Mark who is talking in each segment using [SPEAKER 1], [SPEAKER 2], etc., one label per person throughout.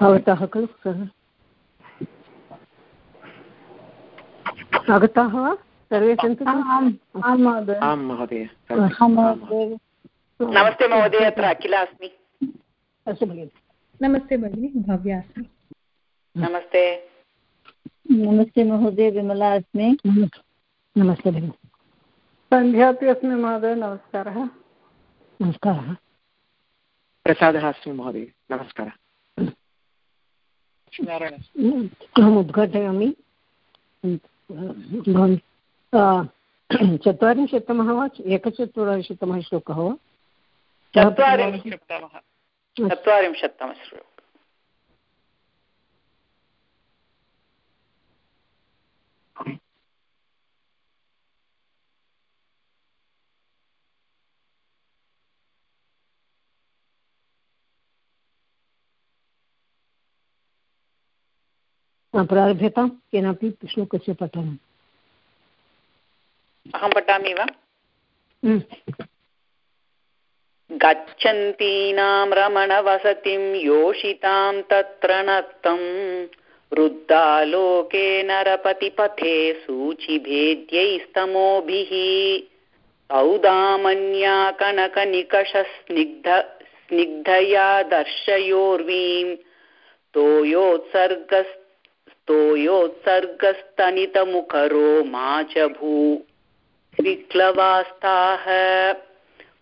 [SPEAKER 1] भवतः खलु सः आगताः वा? सर्वे सन्ति
[SPEAKER 2] आं महोदय।
[SPEAKER 3] नमस्ते महोदय। अत्र अखिला अस्मि।
[SPEAKER 1] अस्तु भगिनि
[SPEAKER 4] नमस्ते भगिनि। भव्या अस्मि।
[SPEAKER 3] नमस्ते।
[SPEAKER 5] नमस्ते महोदय। विमला अस्मि।
[SPEAKER 1] नमस्ते भगिनि।
[SPEAKER 6] सन्ध्या अपि अस्मि महोदय। नमस्कारः।
[SPEAKER 1] नमस्कारः।
[SPEAKER 2] प्रसादः अस्मि महोदय नमस्कारः।
[SPEAKER 1] अहम् उद्घाटयामि। चत्वारिंशत्तमः वा एकचत्वारिंशत्तमः श्लोकः वा?
[SPEAKER 3] चत्वारिंशत्तमः। चत्वारिंशत्तमः श्लोकः।
[SPEAKER 1] प्रारभ्यतां केनापि श्लोकस्य पठनम्
[SPEAKER 3] अहं पठामि वा? गच्छन्तीनां रमणवसतिं योषितां तत्र नक्तं वृद्धालोके नरपतिपथे सूचिभेद्यैस्तमोभिः। सौदामन्या कनकनिकषस्निग्ध स्निग्धया दर्शयोर्वीं तोयोत्सर्गस् तोयोत्सर्गस्तनितमुखरो मा च भू। विक्लवास्ताः।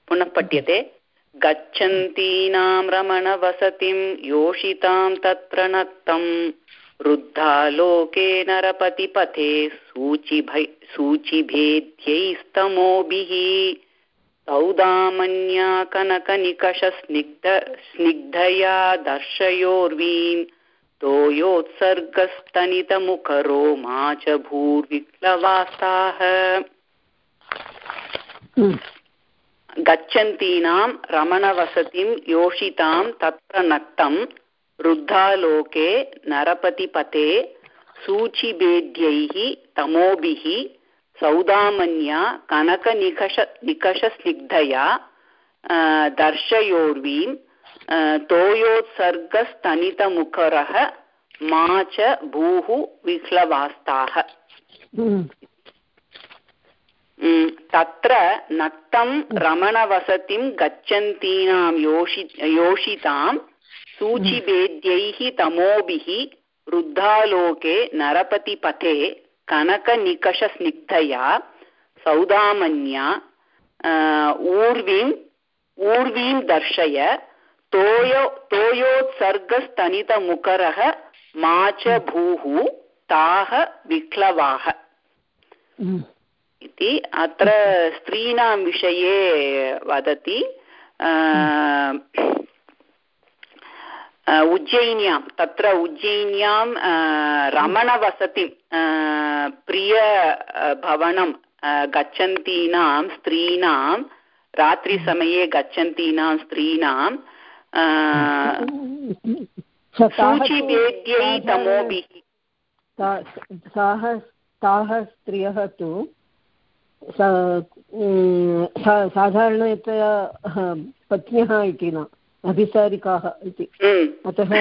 [SPEAKER 3] पुनः पठ्यते। गच्छन्तीनां रमणवसतिं योषितां तत्र नक्तं वृद्धालोके नरपतिपथे सूचिभै सूचिभेद्यैस्तमोभिः। सौदामन्या कनकनिकषस्निग्ध स्निग्धया दर्शयोर्वीम् तोयोत्सर्गस्तनितमुखरो मा च भूर्विप्लवास्ताः गच्छन्तीनां रमणवसतिं योषितां तत्र नक्तं रुद्धालोके नरपतिपते सूचिभेद्यैः तमोभिः सौदामन्या कनकनिकष निकषस्निग्धया दर्शयोर्वीं तोयोत्सर्गस्तनितमुखरः मा च भूः विह्लवास्ताः। तत्र नक्तं रमणवसतिं गच्छन्तीनां योषि योषितां सूचिभेद्यैः तमोभिः वृद्धालोके नरपतिपथे कनकनिकषस्निग्धया सौदामन्या ऊर्वीम् ऊर्वीं दर्शय तोयो तोयोत्सर्गस्तनितमुखरः मा च भूः ताः विक्लवाः इति अत्र स्त्रीणां विषये वदति। उज्जयिन्यां तत्र उज्जयिन्यां रमणवसतिं प्रियभवनं गच्छन्तीनां स्त्रीणां रात्रिसमये गच्छन्तीनां स्त्रीणां सूचिभेद्यै तमोभिः
[SPEAKER 1] ताः ताः स्त्रियः तु साधारणतया पत्न्यः इति न अभिसारिकाः इति अतः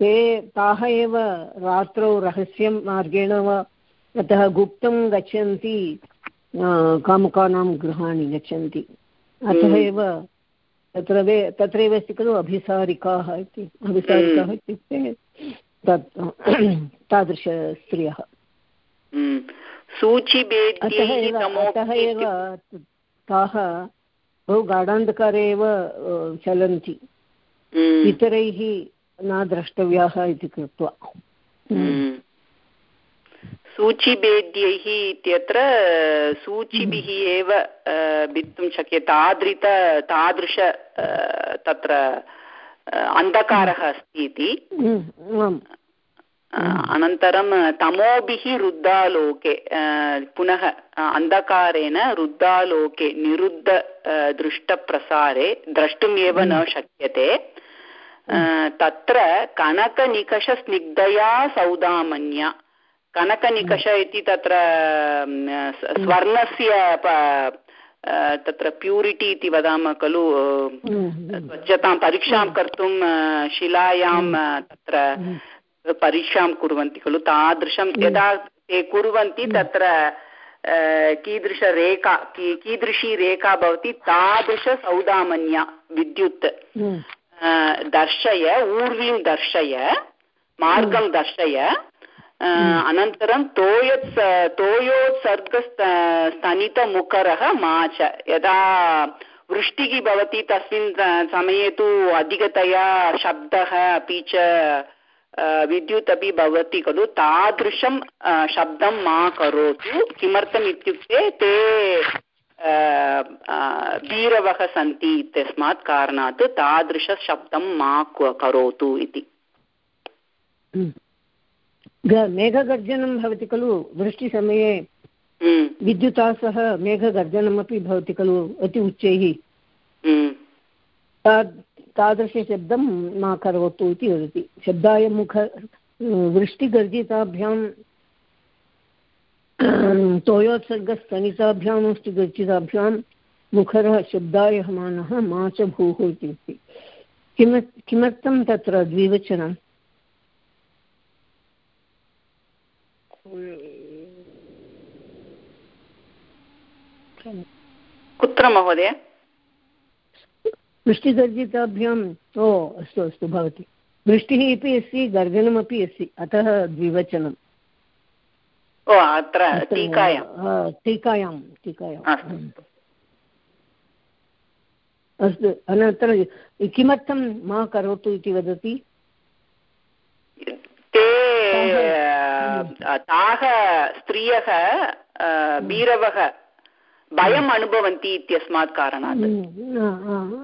[SPEAKER 1] ते ताः एव रात्रौ रहस्यं मार्गेण वा अतः गुप्तं गच्छन्ति कामुकानां गृहाणि गच्छन्ति अतः एव तत्र तत्रैव अस्ति खलु अभिसारिकाः इति अभिसारिकाः इत्युक्ते तत् तादृशस्त्रियः अतः एव अतः एव ताः बहु गाढान्धकारे एव चलन्ति। इतरैः न द्रष्टव्याः इति कृत्वा।
[SPEAKER 3] सूचिभेद्यैः इत्यत्र सूचिभिः एव भित्तुं शक्यते। तादृत तादृश तत्र अन्धकारः अस्ति इति। अनन्तरं तमोभिः रुद्धालोके पुनः अन्धकारेण रुद्धालोके निरुद्ध दृष्टप्रसारे द्रष्टुमेव न शक्यते। तत्र कनकनिकषस्निग्धया सौदामन्या कनकनिकष इति तत्र स्वर्णस्य तत्र प्यूरिटि इति वदामः खलु स्वच्छतां परीक्षां कर्तुं शिलायां तत्र परीक्षां कुर्वन्ति खलु तादृशं यदा ते कुर्वन्ति तत्र कीदृशरेखा कीदृशी रेखा भवति तादृशसौदामन्या विद्युत्। दर्शय ऊर्वीं दर्शय मार्गं दर्शय अनन्तरं तोयोत् तोयोत्सर्गस्तनितमुखरः माच यदा वृष्टिः भवति तस्मिन् समये तु अधिकतया शब्दः अपि च विद्युत् अपि भवति खलु तादृशं शब्दं मा करोतु किमर्थम् इत्युक्ते ते भीरवः सन्ति इत्यस्मात् कारणात् तादृशशब्दं मा करोतु इति
[SPEAKER 1] मेघगर्जनं भवति खलु? वृष्टिसमये हम्म। विद्युता सह मेघगर्जनमपि भवति खलु? अति उच्चैः। हम्म। तादृशशब्दं मा करोतु इति वदति। शब्दाय मुख वृष्टिगर्जिताभ्यां तोयोत्सर्गस्तनिताभ्यां वृष्टिगर्जिताभ्यां मुखरः शब्दाय मानः मा च भूः इति किम किमर्थं तत्र द्विवचनं
[SPEAKER 3] कुत्र महोदय?
[SPEAKER 1] वृष्टिगर्जिताभ्याम् ओ अस्तु अस्तु भवति। वृष्टिः अपि अस्ति गर्जनमपि अस्ति अतः द्विवचनम्।
[SPEAKER 3] ओ अत्र टीकायां
[SPEAKER 1] टीकायां। टीकायाम् अस्तु अनन्तरं किमर्थं मा करोतु इति वदति?
[SPEAKER 3] ते ताः स्त्रियः भीरवः भयम् अनुभवन्ति इत्यस्मात् कारणात्।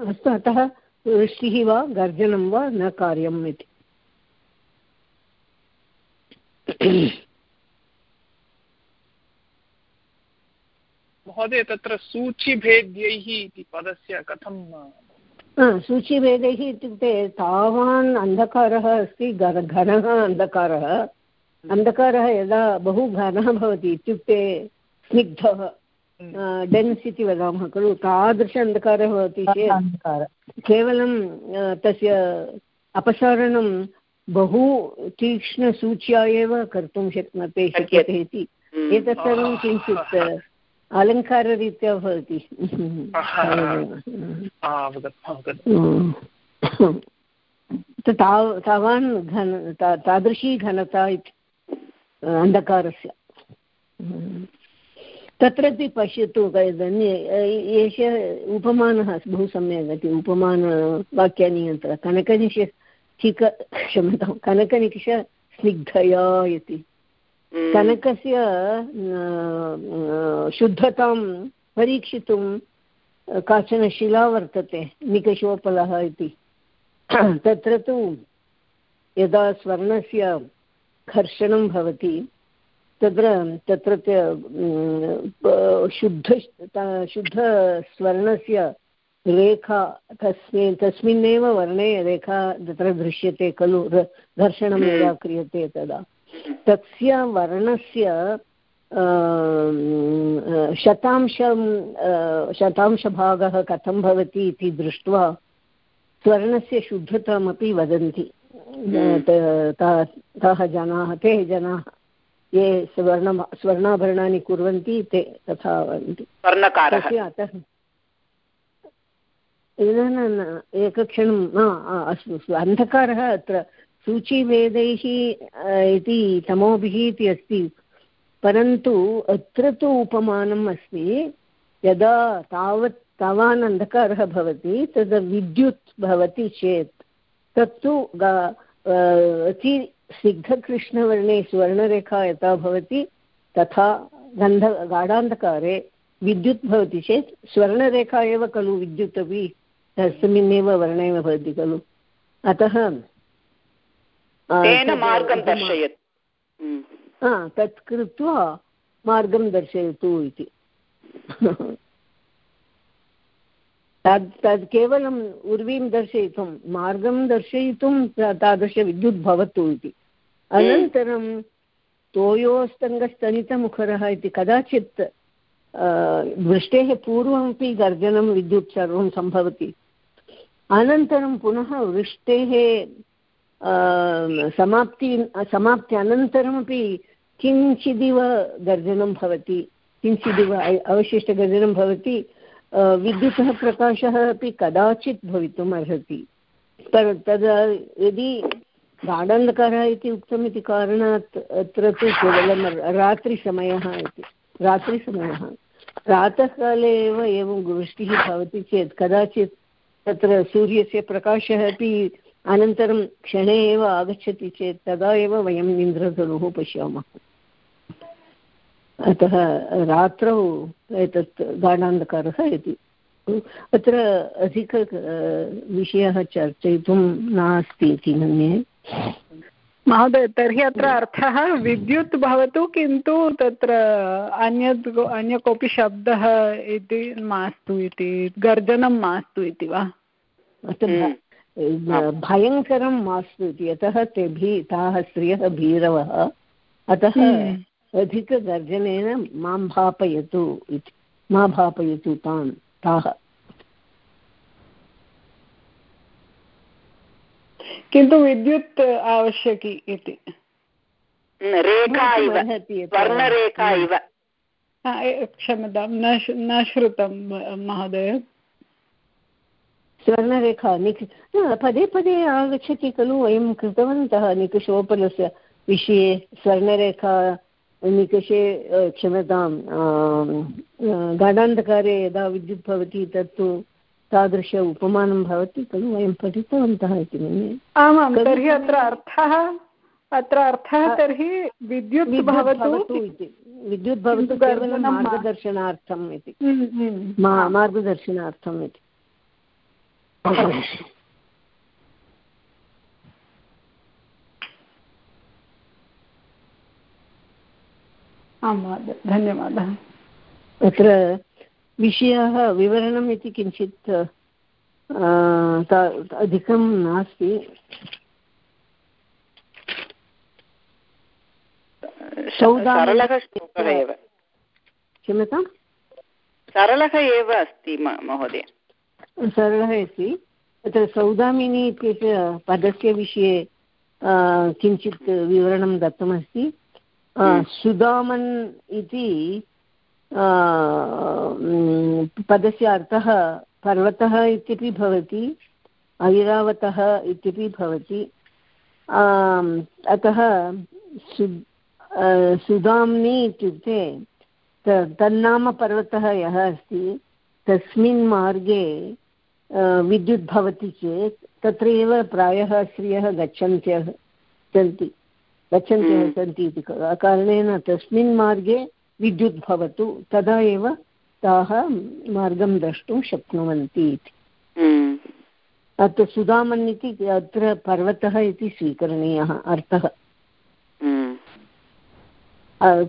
[SPEAKER 1] अस्तु अतः वृष्टिः वा गर्जनं वा न कार्यम् इति।
[SPEAKER 7] महोदय तत्र सूचिभेद्यैः इति पदस्य कथं
[SPEAKER 1] सूचिभेदैः इत्युक्ते तावान् अन्धकारः अस्ति घनः अन्धकारः। अन्धकारः यदा बहु घनः भवति इत्युक्ते स्निग्धः डेन्स् इति वदामः खलु? तादृश अन्धकारः भवति चेत् केवलं तस्य अपसारणं बहु तीक्ष्णसूच्या एव कर्तुं शक्नते शक्यते इति। एतत् सर्वं किञ्चित् अलङ्काररीत्या भवति। तावान् घन तादृशी घनता इति अन्धकारस्य। तत्रापि पश्यतु एष उपमानः बहु सम्यक् अस्ति उपमानवाक्यानि अत्र कनकनिश चिक क्षम्यतां कनकनिश स्निग्धया इति। कनकस्य शुद्धतां परीक्षितुं काचन शिला वर्तते निकषोपलः इति। तत्र तु यदा स्वर्णस्य घर्षणं भवति तत्र तत्र शुद्ध शुद्धस्वर्णस्य रेखा तस्मिन् तस्मिन्नेव वर्णे रेखा तत्र दृश्यते खलु घर्षणं यदा क्रियते तदा। तस्य वर्णस्य शतांशं शतांशभागः कथं भवति इति दृष्ट्वा स्वर्णस्य शुद्धतामपि वदन्ति। ताः जनाः ते जनाः ये स्वर्ण स्वर्णाभरणानि कुर्वन्ति ते तथा वदन्ति। अतः न न एकक्षणं अस्तु अस्तु अन्धकारः अत्र सूचिवेदैः इति तमोभिः इति अस्ति। परन्तु अत्र तु उपमानम् अस्ति, यदा तावत् तावान् अन्धकारः भवति, तद् विद्युत् भवति चेत्, तत्तु अति सिद्धकृष्णवर्णे स्वर्णरेखा यथा भवति, तथा गन्ध, गाढान्धकारे विद्युत् भवति चेत्, स्वर्णरेखा एव खलु विद्युत् अपि, तस्मिन्नेव वर्णे भवति खलु। अतः
[SPEAKER 3] मार्गं दर्शयत्।
[SPEAKER 1] तत् कृत्वा मार्गं दर्शयतु इति। तद् तद् केवलम् उर्वीं दर्शयितुं मार्गं दर्शयितुं तादृशविद्युत् भवतु इति। अनन्तरं तोयोस्तङ्गस्तनितमुखरः इति कदाचित् वृष्टेः पूर्वमपि गर्जनं विद्युत् सर्वं सम्भवति। अनन्तरं पुनः वृष्टेः समाप्ति समाप्ति अनन्तरमपि किञ्चिदिव गर्जनं भवति, किञ्चिदिव अवशिष्टगर्जनं भवति विद्युतः प्रकाशः अपि कदाचित् भवितुम् अर्हति। पर तदा, यदि गाढान्धकारः इति उक्तमिति कारणात् अत्र तु केवलं रात्रिसमयः इति, रात्रिसमयः। प्रातःकाले एव एवं वृष्टिः भवति चेत् कदाचित् तत्र सूर्यस्य प्रकाशः अपि अनन्तरं क्षणे एव आगच्छति चेत् तदा एव वयम् इन्द्रधनुः पश्यामः। अतः रात्रौ एतत् गाढान्धकारः इति। अत्र अधिक विषयः चर्चयितुं नास्ति इति मन्ये।
[SPEAKER 6] महोदय तर्हि अत्र अर्थः विद्युत् भवतु किन्तु तत्र अन्यत् अन्य कोऽपि शब्दः इति मास्तु इति गर्जनं मास्तु इति वा।
[SPEAKER 1] भयङ्करं मास्तु इति। यतः ते भी ताः स्त्रियः भीरवः। अतः हम्म। अधिकगर्जनेन माँ भापयतु इति। मा भापयतु तान् ताः।
[SPEAKER 6] किन्तु विद्युत् आवश्यकी इति।
[SPEAKER 3] रेखा इव। वर्णरेखा इव।
[SPEAKER 6] क्षम्यतां न श्रुतं महोदय।
[SPEAKER 1] स्वर्णरेखा निक् पदे पदे आगच्छति खलु वयं कृतवन्तः निकषोपलस्य विषये स्वर्णरेखा निकषे क्षम्यतां गाढान्धकारे यदा विद्युत् भवति तत्तु तादृश उपमानं भवति खलु वयं पठितवन्तः इति मन्ये।
[SPEAKER 6] आमां तर्हि अत्र अर्थः अत्र अर्थः तर्हि विद्युत् भवतु
[SPEAKER 1] इति। विद्युत् भवतु केवलं मार्गदर्शनार्थम् इति। हम्म, हम्म। मार्गदर्शनार्थम् इति।
[SPEAKER 6] आं महोदय धन्यवादः।
[SPEAKER 1] अत्र विषयः विवरणम् इति किञ्चित् अधिकं नास्ति। क्षम्यतां
[SPEAKER 3] सरलः एव। अस्ति महोदय।
[SPEAKER 1] सरलः अस्ति तत्र सौदामिनी इत्यस्य पदस्य विषये किञ्चित् विवरणं दत्तमस्ति। हम्म। सुदामन् इति पदस्य अर्थः पर्वतः इत्यपि भवति ऐरावतः इत्यपि भवति। अतः सु सुदाम्नि इत्युक्ते तन्नाम पर्वतः यः अस्ति तस्मिन् मार्गे विद्युत् भवति चेत् तत्र एव प्रायः स्त्रियः गच्छन्त्यः सन्ति गच्छन्त्यः हम्म। सन्ति इति कारणेन तस्मिन् मार्गे विद्युत् भवतु तदा एव ताः मार्गं द्रष्टुं शक्नुवन्ति इति
[SPEAKER 3] हम्म।
[SPEAKER 1] अत्र सुधामन् इति अत्र पर्वतः इति स्वीकरणीयः अर्थः
[SPEAKER 3] हम्म।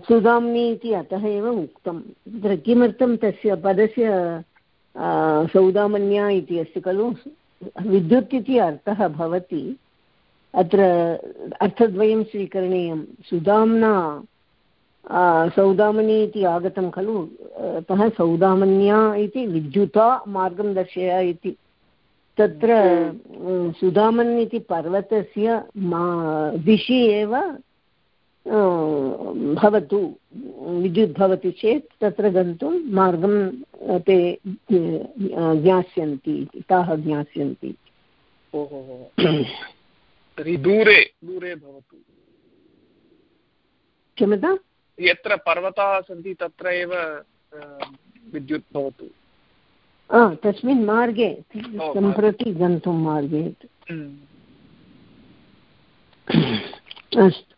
[SPEAKER 1] सुधाम्नि इति अतः एव उक्तं तत्र किमर्थं तस्य पदस्य सौदामन्या इति अस्ति खलु? विद्युत् इति अर्थः भवति। अत्र अर्थद्वयं स्वीकरणीयं। सुधाम्ना सौदामनी इति आगतं खलु? अतः सौदामन्या इति विद्युता मार्गं दर्शय इति। तत्र सुदामन् इति पर्वतस्य मा दिशि एव भवतु विद्युत् भवति चेत् तत्र गन्तुं मार्गं ते ज्ञास्यन्ति ताः ज्ञास्यन्ति।
[SPEAKER 7] तर्हि दूरे दूरे भवतु।
[SPEAKER 1] क्षम्यता
[SPEAKER 7] यत्र पर्वताः सन्ति तत्र एव विद्युत् भवतु।
[SPEAKER 1] तस्मिन् मार्गे। सम्प्रति गन्तुं मार्गे।
[SPEAKER 7] हम्म।
[SPEAKER 1] अस्तु।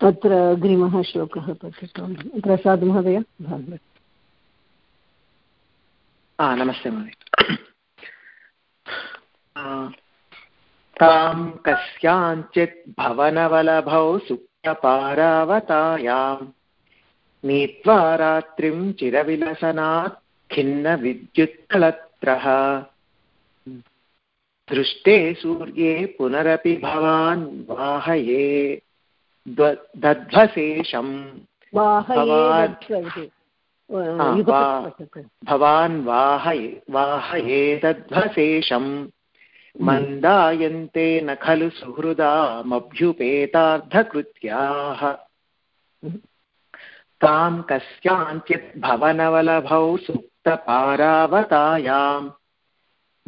[SPEAKER 1] तत्र अग्रिमः श्लोकः पठितवान्। प्रसाद् महोदय।
[SPEAKER 2] नमस्ते महोदय। तां कस्याञ्चित् भवनवलभौ सुप्तपारावतायाम् नीत्वा रात्रिं चिरविलसनात् खिन्नविद्युत्कलत्रः दृष्टे सूर्ये पुनरपि भवान् वाहये। दध्वशेषम् भवान् वाहये वाहयेतध्वशेषम् मन्दायन्ते न खलु सुहृदामभ्युपेतार्धकृत्याः तां कस्याञ्चित् भवनवलभौ सुप्तपारावतायाम्।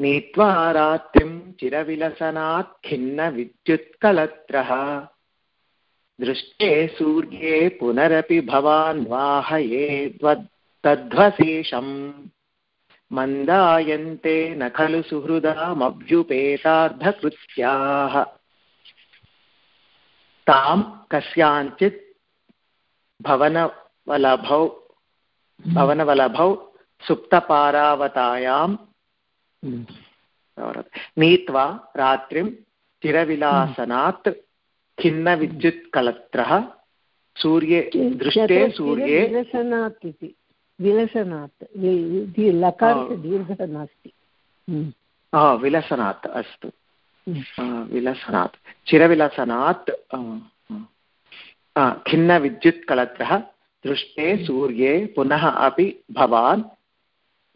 [SPEAKER 2] नीत्वा रात्रिं चिरविलसनात् खिन्नविद्युत्कलत्रः दृष्टे सूर्ये पुनरपि भवान् वाहये तध्वशेषम् मन्दायन्ते न खलु सुहृदामभ्युपेतार्धकृत्याः तां कस्याञ्चित् भवनवलभौ भवनवलभौ सुप्तपारावतायां नीत्वा रात्रिं चिरविलासनात् खिन्नविद्युत्कलत्रः सूर्ये दृष्टे सूर्ये
[SPEAKER 1] विलसनात् इति। विलसनात्। लकारस्य दीर्घः नास्ति
[SPEAKER 2] विलसनात् अस्तु। विलसनात्। चिरविलसनात् खिन्नविद्युत्कलत्रः दृष्टे सूर्ये पुनः अपि भवान्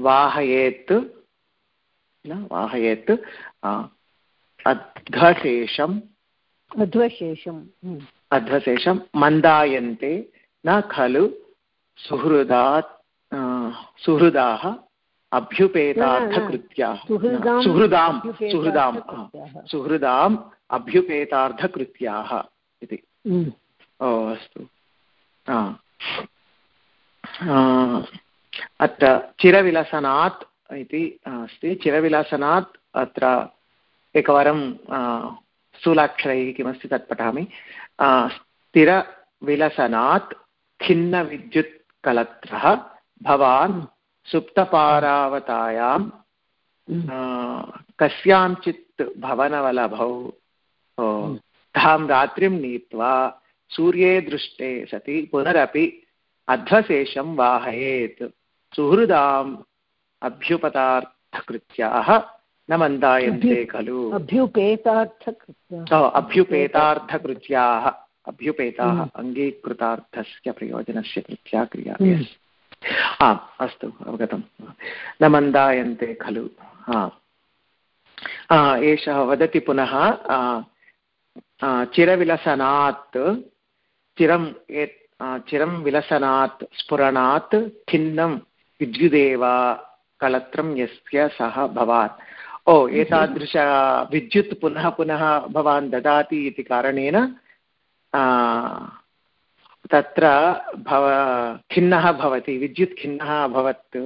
[SPEAKER 2] वाहयेत् वाहयेत् अध्वशेषम्
[SPEAKER 1] अध्वशेषम्।
[SPEAKER 2] अध्वशेषं मन्दायन्ते न खलु सुहृदात् सुहृदाः अभ्युपेतार्थकृत्याः सुहृदां सुहृदां सुहृदाम् अभ्युपेतार्थकृत्याः इति। ओ अस्तु। अत्र चिरविलसनात् इति अस्ति। चिरविलसनात् अत्र एकवारं स्थूलाक्षरैः किमस्ति तत् पठामि? स्थिरविलसनात् खिन्नविद्युत्कलत्रः भवान् सुप्तपारावतायां कस्याञ्चित् भवनवलभौ तां रात्रिं नीत्वा सूर्ये दृष्टे सति पुनरपि अध्वशेषं वाहयेत्। सुहृदाम् अभ्युपतार्थकृत्याः न मन्दायन्ते खलु। अभ्युपेतार्थकृत्याः। अभ्युपेताः अङ्गीकृतार्थस्य प्रयोजनस्य कृत्या क्रिया। आम् अस्तु अवगतं। न मन्दायन्ते खलु एषः वदति पुनः चिरविलसनात् चिरं चिरं विलसनात् स्फुरणात् खिन्नं विद्युदेव कलत्रं यस्य सः भवान् ओ एतादृश विद्युत् पुनः पुनः भवान् ददाति इति कारणेन तत्र भव खिन्नः भवति विद्युत् खिन्नः अभवत्।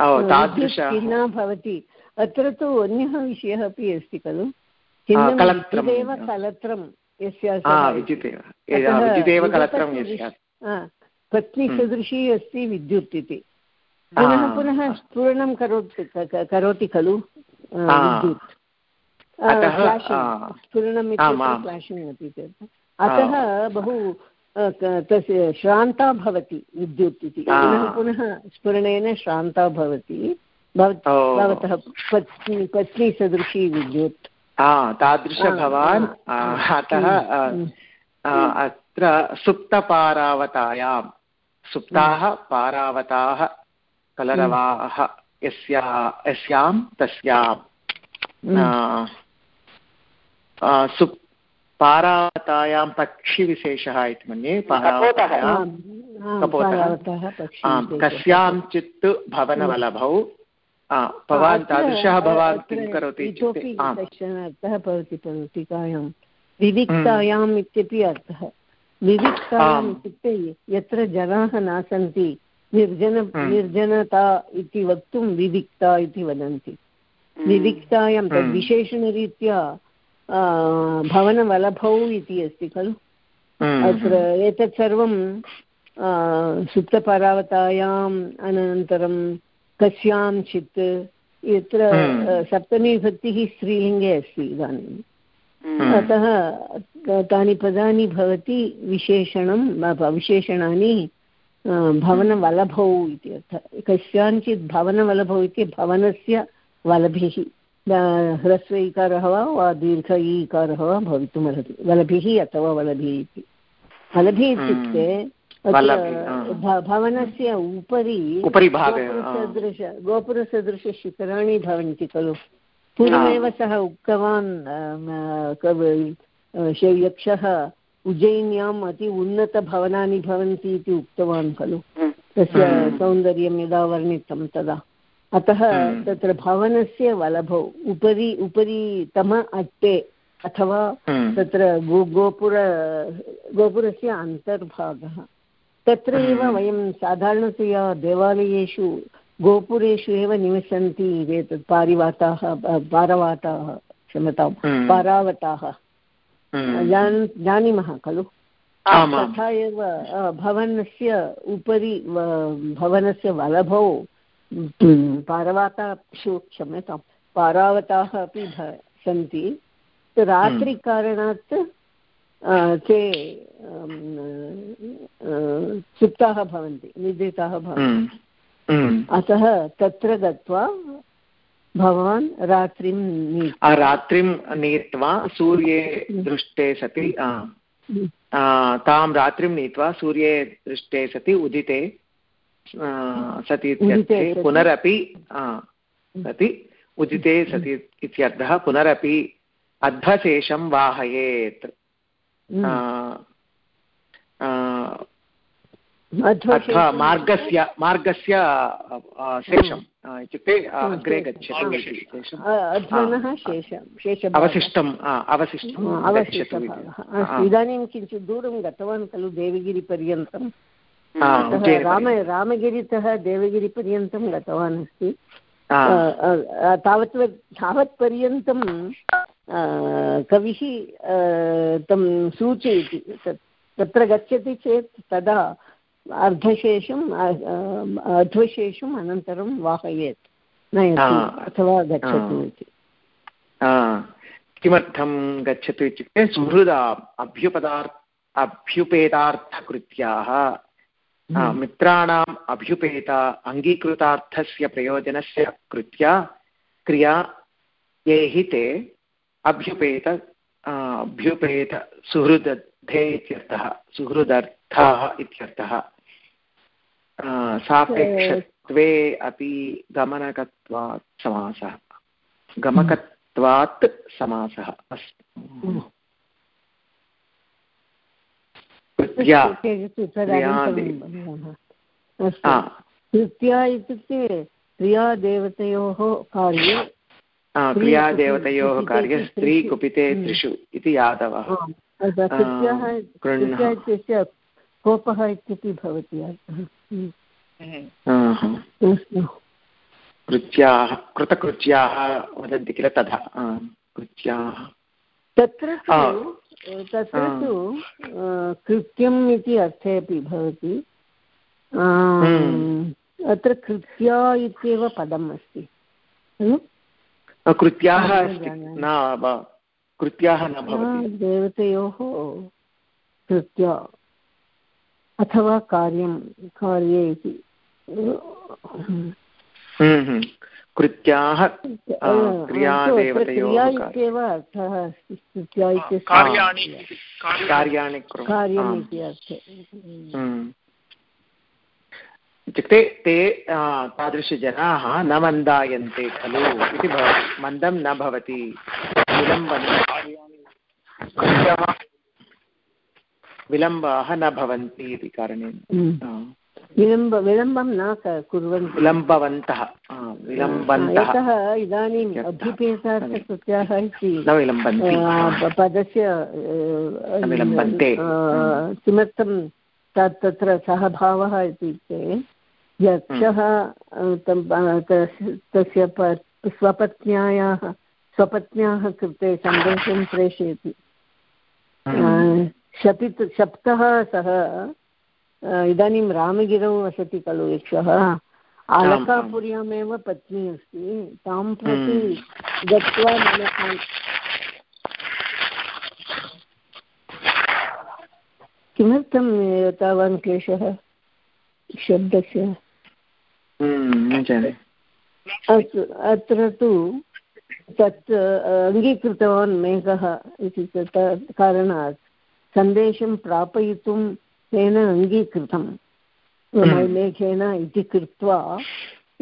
[SPEAKER 2] तादृश
[SPEAKER 1] खिन्नः भवति। अत्र तु अन्यः विषयः अपि अस्ति खलु। विद्युदेव कलत्रं यस्य
[SPEAKER 2] विद्युदेव। कलत्रं
[SPEAKER 1] पत्नीसदृशी अस्ति विद्युत् इति। पुनः पुनः स्फुरणं करोति करोति खलु। अपि अतः बहु तस्य श्रान्ता भवति विद्युत् इति। पुनः पुनः स्फुरणेन श्रान्ता भवति। भवतः पत्नी पत्नी सदृशी विद्युत्।
[SPEAKER 2] तादृश भवान् अतः अत्र सुप्तपारावतायां। सुप्ताः पारावताः कलरवाः। यस्या यस्यां तस्यां सुप् पारावतायां पक्षिविशेषः इति मन्ये कस्याञ्चित् भवनवलभौ। भवान् तादृशः भवान् किं करोति
[SPEAKER 1] अर्थः भवति विविक्तायाम् इत्यपि अर्थः। विविक्तायाम् इत्युक्ते यत्र जनाः न सन्ति निर्जन निर्जनता इति वक्तुं विविक्ता इति वदन्ति। विविक्तायां तद् विशेषणरीत्या भवनवलभौ इति अस्ति खलु? अत्र एतत् सर्वं सुप्तपरावतायाम् अनन्तरं कस्याञ्चित् यत्र सप्तमीभक्तिः स्त्रीलिङ्गे अस्ति इदानीम् अतः तानि पदानि भवति विशेषणं विशेषणानि भवनवलभौ इति अर्थः। कस्याञ्चित् भवनवलभौ इति भवनस्य वलभिः। ह्रस्व इकारः वा वा दीर्घ ईकारः वा भवितुमर्हति। वलभिः अथवा वलभिः इति। वलभिः इत्युक्ते भवनस्य उपरि गोपुरसदृश गोपुरसदृशशिखराणि भवन्ति खलु। पूर्वमेव सः उक्तवान् यक्षः उज्जयिन्याम् अति उन्नतभवनानि भवन्ति इति उक्तवान् खलु। तस्य सौन्दर्यं यदा वर्णितं तदा। अतः तत्र भवनस्य वलभौ उपरि उपरि तम अट्टे अथवा तत्र गो गोपुर गोपुरस्य अन्तर्भागः। तत्र एव वयं साधारणतया देवालयेषु गोपुरेषु एव निवसन्ति एतत् पारिवाताः पारवाताः क्षमतां पारावताः। जानीमः खलु? तथा एव भवनस्य उपरि भवनस्य वलभौ पारवाताक्षु क्षम्यतां पारावताः अपि सन्ति। रात्रिकारणात् ते सुप्ताः भवन्ति निद्रिताः भवन्ति। अतः तत्र गत्वा भवान् रात्रिं
[SPEAKER 2] रात्रिं नीत्वा सूर्ये दृष्टे सति तां रात्रिं नीत्वा सूर्ये दृष्टे सति उदिते सति पुनरपि सति उदिते सति इत्यर्थः पुनरपि अध्वशेषं वाहयेत्। मार्गस्य मार्गस्य शेषम् इत्युक्ते अग्रे गच्छतु अवशिष्टम् अवशिष्टम्
[SPEAKER 1] इदानीं किञ्चित् दूरं गतवान् खलु देवगिरिपर्यन्तं। राम रामगिरितः देवगिरिपर्यन्तं गतवान् अस्ति। तावत् तावत्पर्यन्तं कविः तं सूचयति। तत्र गच्छति चेत् तदा अर्धशेषम् अध्वशेषम् अनन्तरं वाहयेत्। नयतु अथवा गच्छतु इति।
[SPEAKER 2] किमर्थं गच्छतु इत्युक्ते सुहृदा अभ्युपदार् अभ्युपेतार्थकृत्याः मित्राणाम् अभ्युपेता अङ्गीकृतार्थस्य प्रयोजनस्य कृत्या क्रिया ये हि ते अभ्युपेत अभ्युपेत सुहृदध्ये इत्यर्थः सुहृदर्थाः इत्यर्थः। सापेक्षत्वे अपि गमनकत्वात् समासः। गमकत्वात् समासः। अस्तु।
[SPEAKER 1] कृत्या इत्युक्ते क्रियादेवतयोः कार्ये
[SPEAKER 2] क्रियादेवतयोः कार्ये स्त्री कुपिते त्रिषु इति यादवः।
[SPEAKER 1] इत्यस्य कोपः इत्यपि भवति
[SPEAKER 2] कृत्याः कृतकृत्याः वदन्ति किल तथा? कृत्याः।
[SPEAKER 1] तत्र तत्र तु कृत्यम् इति अर्थे अपि भवति। अत्र कृत्या इत्येव पदम् अस्ति।
[SPEAKER 2] कृत्याः न कृत्याः न भवति।
[SPEAKER 1] देवतयोः कृत्या। अथवा कार्यं कार्ये इति।
[SPEAKER 2] कृत्याः क्रियादेवतयोः
[SPEAKER 1] इत्येव अर्थः अस्ति कृत्या इत्यस्य
[SPEAKER 2] कार्याणि।
[SPEAKER 1] कार्यम् इति अर्थे।
[SPEAKER 2] इत्युक्ते ते तादृशजनाः न मन्दायन्ते खलु इति भवति। मन्दं न भवति। विलम्बाः न भवन्ति इति कारणेन।
[SPEAKER 1] विलम्ब विलम्बं न कुर्वन्ति।
[SPEAKER 2] विलम्बवन्तः। विलम्बन्तः।
[SPEAKER 1] यतः इदानीम् अभ्युपेतार्थकृत्याः इति पदस्य
[SPEAKER 2] विलम्बन्ते।
[SPEAKER 1] किमर्थं तत् तत्र सः भावः इत्युक्ते यक्षः तस्य स्वपत्न्यायाः स्वपत्न्याः कृते सन्देशं प्रेषयति। शपित् शप्तः सः इदानीं रामगिरौ वसति खलु यक्षः। अलकापुर्यामेव पत्नी अस्ति। तां प्रति हम्म। गत्वा किमर्थं तावान् क्लेशः शब्दस्य?
[SPEAKER 2] हम्म,
[SPEAKER 1] अस्तु अत्र तु तत् अङ्गीकृतवान् मेघः इति कारणात्। सन्देशं प्रापयितुं तेन अङ्गीकृतं। मेघेन इति कृत्वा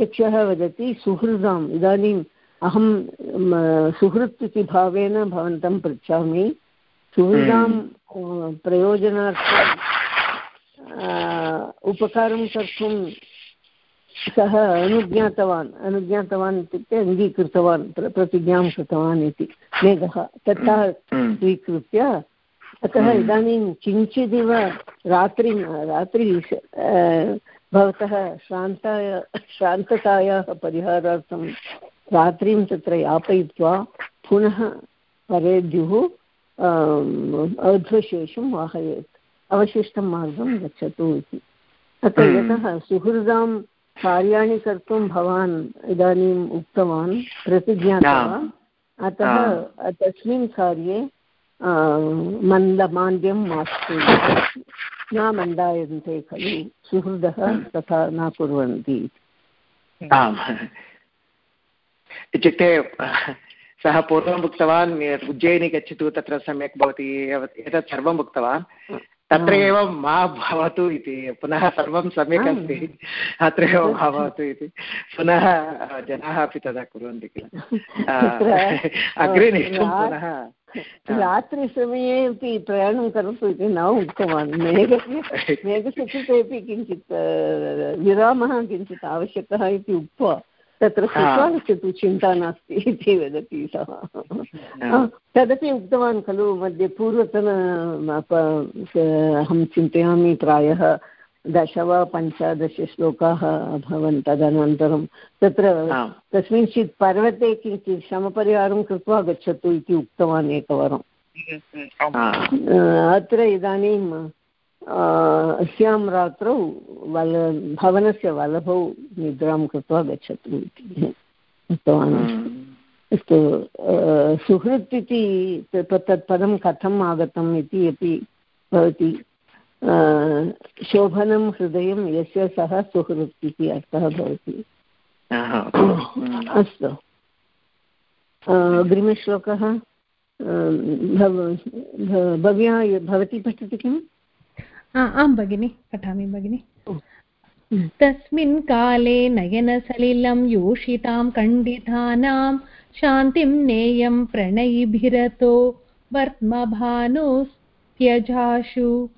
[SPEAKER 1] यक्षः वदति सुहृदाम् इदानीम् अहं सुहृत् इति भावेन भवन्तं पृच्छामि सुहृदां। प्रयोजनार्थम् उपकारं कर्तुं सः अनुज्ञातवान् अनुज्ञातवान् इत्युक्ते अङ्गीकृतवान् प्रतिज्ञां कृतवान् इति मेघः तथा हम्म। स्वीकृत्य अतः इदानीं किञ्चिदिव रात्रिं रात्रि भवतः श्रान्ताय श्रान्ततायाः परिहारार्थं रात्रिं तत्र यापयित्वा पुनः परेद्युः औध्वशेषं वाहयेत्। अवशिष्टं मार्गं गच्छतु इति। अतः हम्म। यतः सुहृदां कार्याणि कर्तुं भवान् इदानीम् उक्तवान् प्रतिज्ञातवान् अतः तस्मिन् कार्ये मन्दमान्द्यं मास्तु न मन्दायन्ते खलु सुहृदः तथा न कुर्वन्ति
[SPEAKER 2] आम् इत्युक्ते सः पूर्वम् उक्तवान् उज्जयिनी गच्छतु तत्र सम्यक् भवति एतत् सर्वम् उक्तवान् तत्र एव मा भवतु इति पुनः सर्वं सम्यक् अस्ति अत्र एव मा भवतु इति पुनः जनाः अपि तदा कुर्वन्ति किल अग्रे नेष्टुं पुनः
[SPEAKER 1] रात्रिसमये अपि प्रयाणं करोतु इति न उक्तवान्। मेघस्य मेघस्य कृते अपि किञ्चित् विरामः किञ्चित् आवश्यकः इति उक्त्वा तत्र स्वीकारस्यतु चिन्ता नास्ति इति वदति सः। तदपि उक्तवान् खलु मध्ये पूर्वतन अहं चिन्तयामि प्रायः। दश वा पञ्चादशश्लोकाः अभवन् तदनन्तरं। तत्र कस्मिंश्चित् पर्वते किञ्चित् श्रमपरिहारं कृत्वा गच्छतु इति उक्तवान् एकवारम् अत्र इदानीं अस्यां रात्रौ वल भवनस्य वलभौ निद्रां कृत्वा गच्छतु इति उक्तवान्। अस्तु सुहृत् इति तत् पदं कथम् आगतम् इति अपि भवती। शोभनं हृदयं यस्य सः सुहृत् इति अर्थः भवति। अस्तु। अग्रिमश्लोकः भव्या भवती पठति किम्?
[SPEAKER 4] आं भगिनि पठामि भगिनि। तस्मिन् काले नयनसलिलं योषितां खण्डितानां शान्तिं नेयं प्रणयिभिरतो वर्त्मभानुस्त्यजाशु।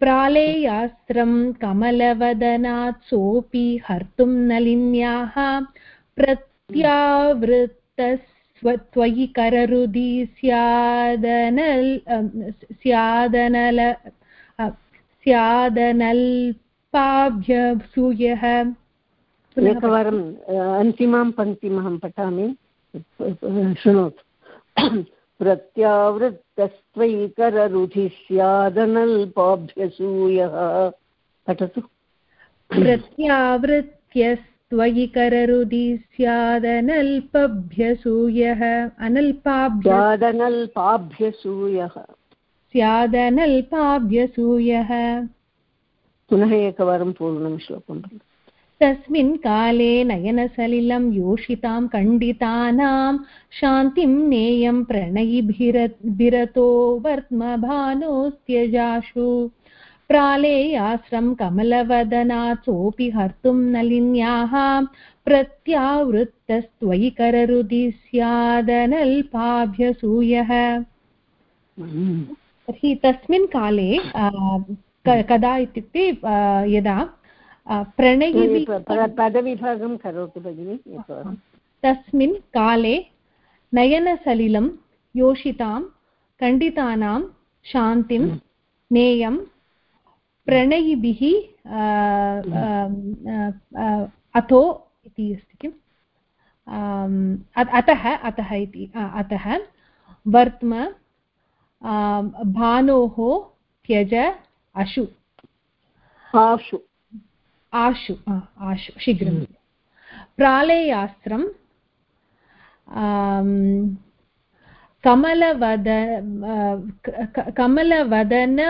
[SPEAKER 4] प्रालेयास्त्रं कमलवदनात् सोऽपि हर्तुं नलिन्याः प्रत्यावृत्तस्त्वयि कररुदि स्यादनल् स्यादनल स्यादनल्पाभ्यसूयः।
[SPEAKER 1] एकवारम् अन्तिमां पङ्क्तिम् अहं पठामि शृणोतु। प्रत्यावृत्तस्त्वैकररुधिः स्यादनल्पाभ्यसूयः पठतु।
[SPEAKER 4] प्रत्यावृत्यस्त्वयि कररुदि स्यादनल्पभ्यसूयः अनल्पाभ्यादनल्पाभ्यसूयः स्यादनल्पाभ्यसूयः।
[SPEAKER 1] पुनः एकवारं पूर्णं श्लोकं
[SPEAKER 4] तस्मिन् काले नयनसलिलं योषितां खण्डितानां शान्तिं नेयं प्रणयिभिरतो वर्त्मभानोस्त्यजाशु प्रालेयास्रं कमलवदनाचोऽपि हर्तुं नलिन्याः प्रत्यावृत्तस्त्वयि कररुदि स्यादनल्पाभ्यसूयः। तर्हि तस्मिन् काले कदा इत्युक्ते यदा प्रणयि
[SPEAKER 1] पदविभागं करोतु भगिनि
[SPEAKER 4] तस्मिन् काले नयनसलिलं योषितां खण्डितानां शान्तिं। नेयं प्रणयिभिः अथो इति अस्ति किम् अतः अतः इति अतः वर्त्म भानोः त्यज अशु
[SPEAKER 1] आशु
[SPEAKER 4] आशु आशु शीघ्रं. प्रालेयास्त्रं कमलवद कमलवदन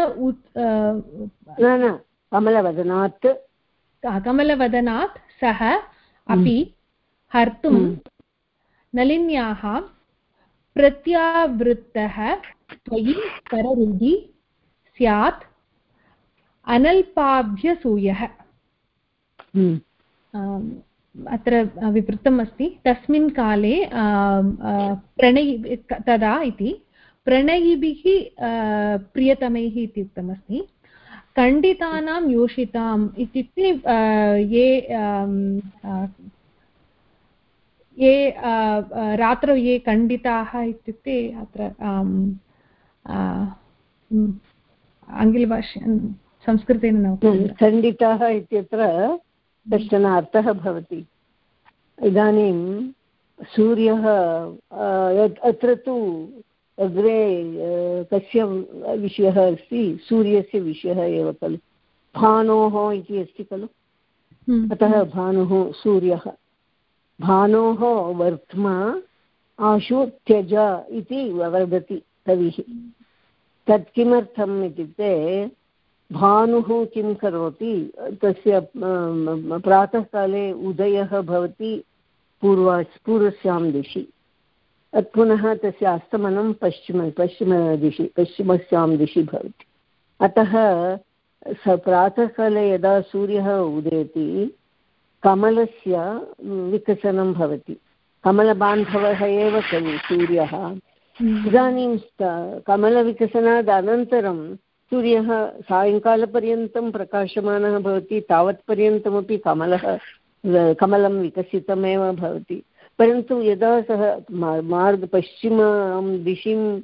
[SPEAKER 1] न न कमलवदनात्.
[SPEAKER 4] कमलवदनात् सः अपि हर्तुं नलिन्याः प्रत्यावृत्तः त्वयि कररुधि स्यात् अनल्पाभ्यसूयः। अत्र विवृतम् अस्ति तस्मिन् काले प्रणयि तदा इति प्रणयिभिः प्रियतमैः इति उक्तमस्ति। खण्डितानां योषिताम् इत्युक्ते ये ये रात्रौ ये खण्डिताः इत्युक्ते अत्र आङ्ग्लभाषा संस्कृतेन न
[SPEAKER 1] खण्डिताः इत्यत्र कश्चन अर्थः भवति। इदानीं सूर्यः अत्र तु अग्रे कस्य विषयः अस्ति? सूर्यस्य विषयः एव खलु। भानोः इति अस्ति खलु। हम्म। अतः भानुः सूर्यः। भानोः वर्त्मा आशु त्यज इति वदति कविः तत् किमर्थम् इत्युक्ते भानुः किं करोति? तस्य प्रातःकाले उदयः भवति पूर्वा पूर्वस्यां दिशि। पुनः तस्य अस्तमनं पश्चिम पश्चिमदिशि पश्चिमस्यां दिशि भवति। अतः स प्रातःकाले यदा सूर्यः उदेति कमलस्य विकसनं भवति। कमलबान्धवः एव खलु सूर्यः। हम्म। इदानीं कमलविकसनात् अनन्तरं सूर्यः सायङ्कालपर्यन्तं प्रकाशमानः भवति, तावत्पर्यन्तमपि कमलः कमलं विकसितमेव भवति। परन्तु यदा सः मार्ग पश्चिमां दिशिं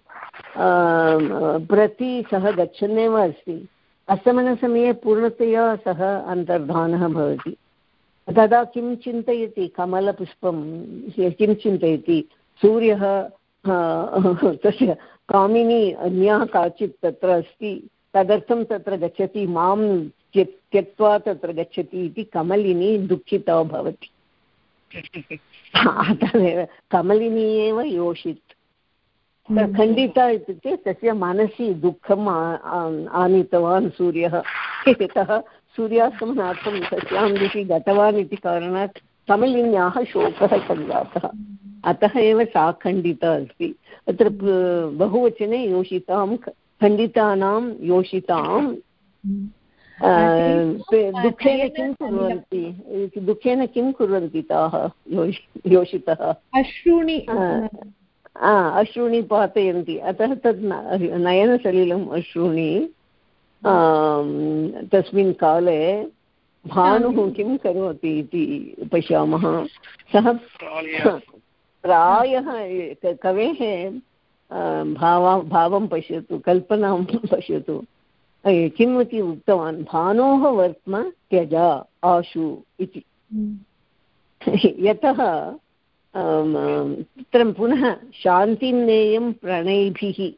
[SPEAKER 1] प्रति सः गच्छन्नेव अस्ति अस्तमनसमये पूर्णतया सः अन्तर्धानः भवति। तदा किं चिन्तयति कमलपुष्पं? किं चिन्तयति? सूर्यः तस्य कामिनी अन्या काचित् तत्र अस्ति। तदर्थं तत्र गच्छति माँ त्यक्त्वा तत्र गच्छति इति कमलिनी दुःखिता भवति। तदेव कमलिनी एव योषित्। हम्म। खण्डिता इत्युक्ते तस्य मनसि दुःखम् आनीतवान् सूर्यः। यतः सूर्यास्तमनार्थं तस्यां दिशि गतवान् इति कारणात् कमलिन्याः शोकः सञ्जातः। अतः एव सा खण्डिता अस्ति। अत्र बहुवचने योषितां खण्डितानां योषितां दुःखेन किं कुर्वन्ति? दुःखेन किं कुर्वन्ति ताः योषितः?
[SPEAKER 4] अश्रूणि
[SPEAKER 1] अश्रूणि पातयन्ति। अतः तद् नयनसलिलम् अश्रूणि तस्मिन् काले भानुः किं करोति इति पश्यामः। सः प्रायः। कवेः भावा भावं पश्यतु कल्पनां पश्यतु। किम् इति उक्तवान्? भानोः वर्त्म त्यज आशु इति। हम्म। यतः तत्र पुनः शान्तिं नेयं प्रणयिभिः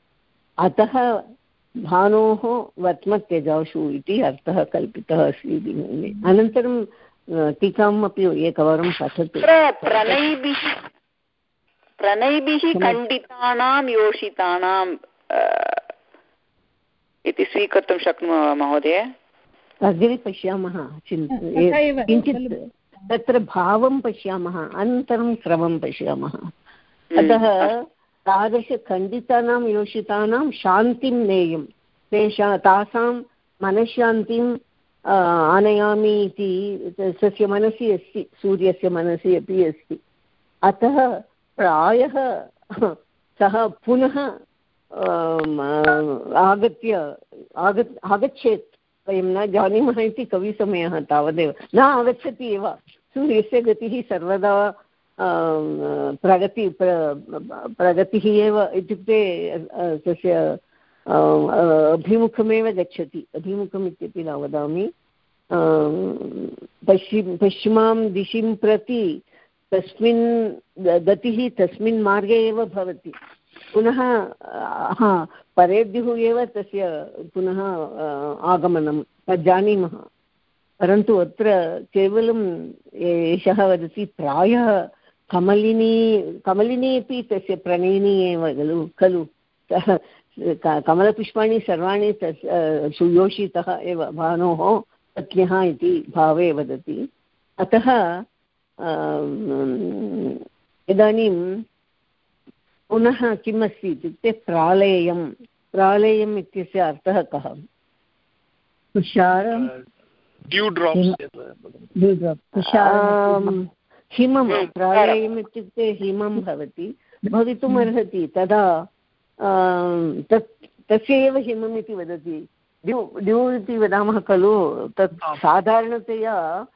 [SPEAKER 1] अतः भानोः वर्त्म त्यजाशु इति अर्थः कल्पितः अस्ति इति मन्ये अनन्तरं टीकाम् अपि एकवारं पठतु।
[SPEAKER 3] प्रणयिभिः प्रणयिभिः खण्डितानां योषितानां इति स्वीकर्तुं शक्नुमः महोदय?
[SPEAKER 1] अग्रे पश्यामः किञ्चित् तत्र भावं पश्यामः अनन्तरं क्रमं पश्यामः। हम्म। अतः तादृशखण्डितानां योषितानां शान्तिं नेयं। तेषा तासां मनश्शान्तिं आनयामि इति तस्य मनसि अस्ति सूर्यस्य मनसि अपि अस्ति। अतः प्रायः सः पुनः आगत्य आग आगच्छेत्। वयं न जानीमः इति कविसमयः तावदेव। न आगच्छति एव। सूर्यस्य गतिः सर्वदा प्रगति प्रगतिः एव इत्युक्ते तस्य अभिमुखमेव गच्छति। अभिमुखम् इत्यपि न वदामि। पश्चिम, पश्चिमां दिशिं प्रति तस्मिन् गतिः तस्मिन् मार्गे एव भवति। पुनः हा परेद्युः एव तस्य पुनः आगमनं जानीमः। परन्तु अत्र केवलं एषः वदति प्रायः कमलिनी कमलिनी अपि तस्य प्रणयिनी एव, खलु खलु। कमलपुष्पाणि सर्वाणि तस् सुयोषितः एव भानोः पत्न्यः इति भावे वदति। अतः इदानीं पुनः किम् अस्ति इत्युक्ते प्रालेयं प्रालेयम् इत्यस्य अर्थः कः?
[SPEAKER 5] तुषारं?
[SPEAKER 1] हिमं प्रालेयम् इत्युक्ते हिमं भवति। भवितुमर्हति तदा तत् तस्य एव हिमम् इति वदति। ड्यू ड्यू इति वदामः खलु तत् साधारणतया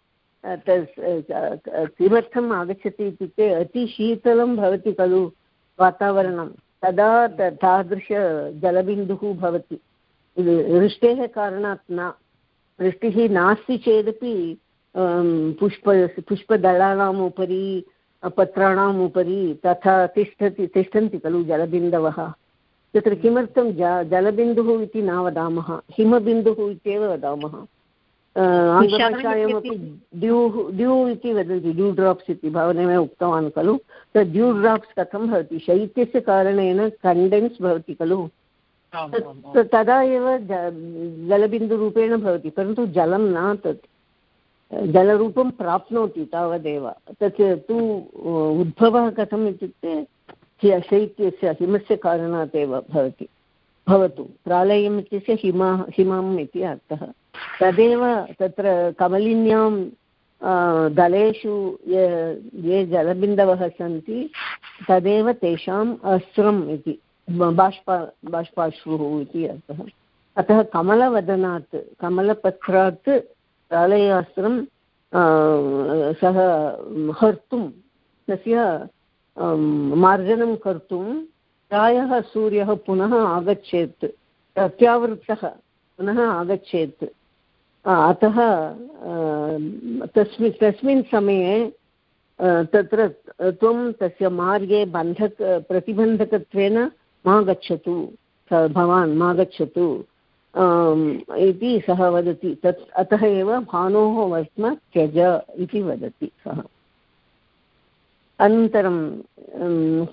[SPEAKER 1] किमर्थम् आगच्छति इत्युक्ते अतिशीतलं भवति खलु वातावरणं। तदा तादृशजलबिन्दुः भवति। वृष्टेः कारणात् न। वृष्टिः नास्ति चेदपि पुष्प, पुष्पदलानाम् उपरि, पत्राणाम् उपरि तथा तिष्ठति, तिष्ठन्ति खलु जलबिन्दवः। तत्र किमर्थं ज, जलबिन्दुः इति न वदामः? हिमबिन्दुः इत्येव वदामः। आङ्ग्लभाषायामपि ड्यूः ड्यू इति वदन्ति ड्यू ड्राप्स् इति भवनमेव उक्तवान् खलु। तद् ड्यू ड्राप्स् कथं भवति? शैत्यस्य कारणेन कण्डेन्स् भवति खलु। तदा एव जलबिन्दुरूपेण भवति परन्तु जलं न तत् जलरूपं प्राप्नोति तावदेव। तत् तु उद्भवः कथम् इत्युक्ते शैत्यस्य हिमस्य कारणात् एव भवति। भवतु। प्रालयम् इत्यस्य हिमा, हिमम् इति अर्थः। तदेव तत्र कमलिन्यां दलेषु ये ये जलबिन्दवः सन्ति, तदेव तेषाम् अस्त्रम् इति बाष्प, बाष्पाश्रुः इति अर्थः। अतः कमलवदनात्, कमलपत्रात् प्रालयास्त्रं सः हर्तुं, तस्य मार्जनं कर्तुं प्रायः सूर्यः पुनः आगच्छेत् प्रत्यावृत्तः पुनः आगच्छेत्। अतः तस्मिन् तस्मिन् समये तत्र त्वं तस्य मार्गे बन्धक, प्रतिबन्धकत्वेन मा गच्छतु भवान् मा गच्छतु इति सः वदति। तत्, अतः एव भानोः वर्त्म त्यज इति वदति सः। अनन्तरं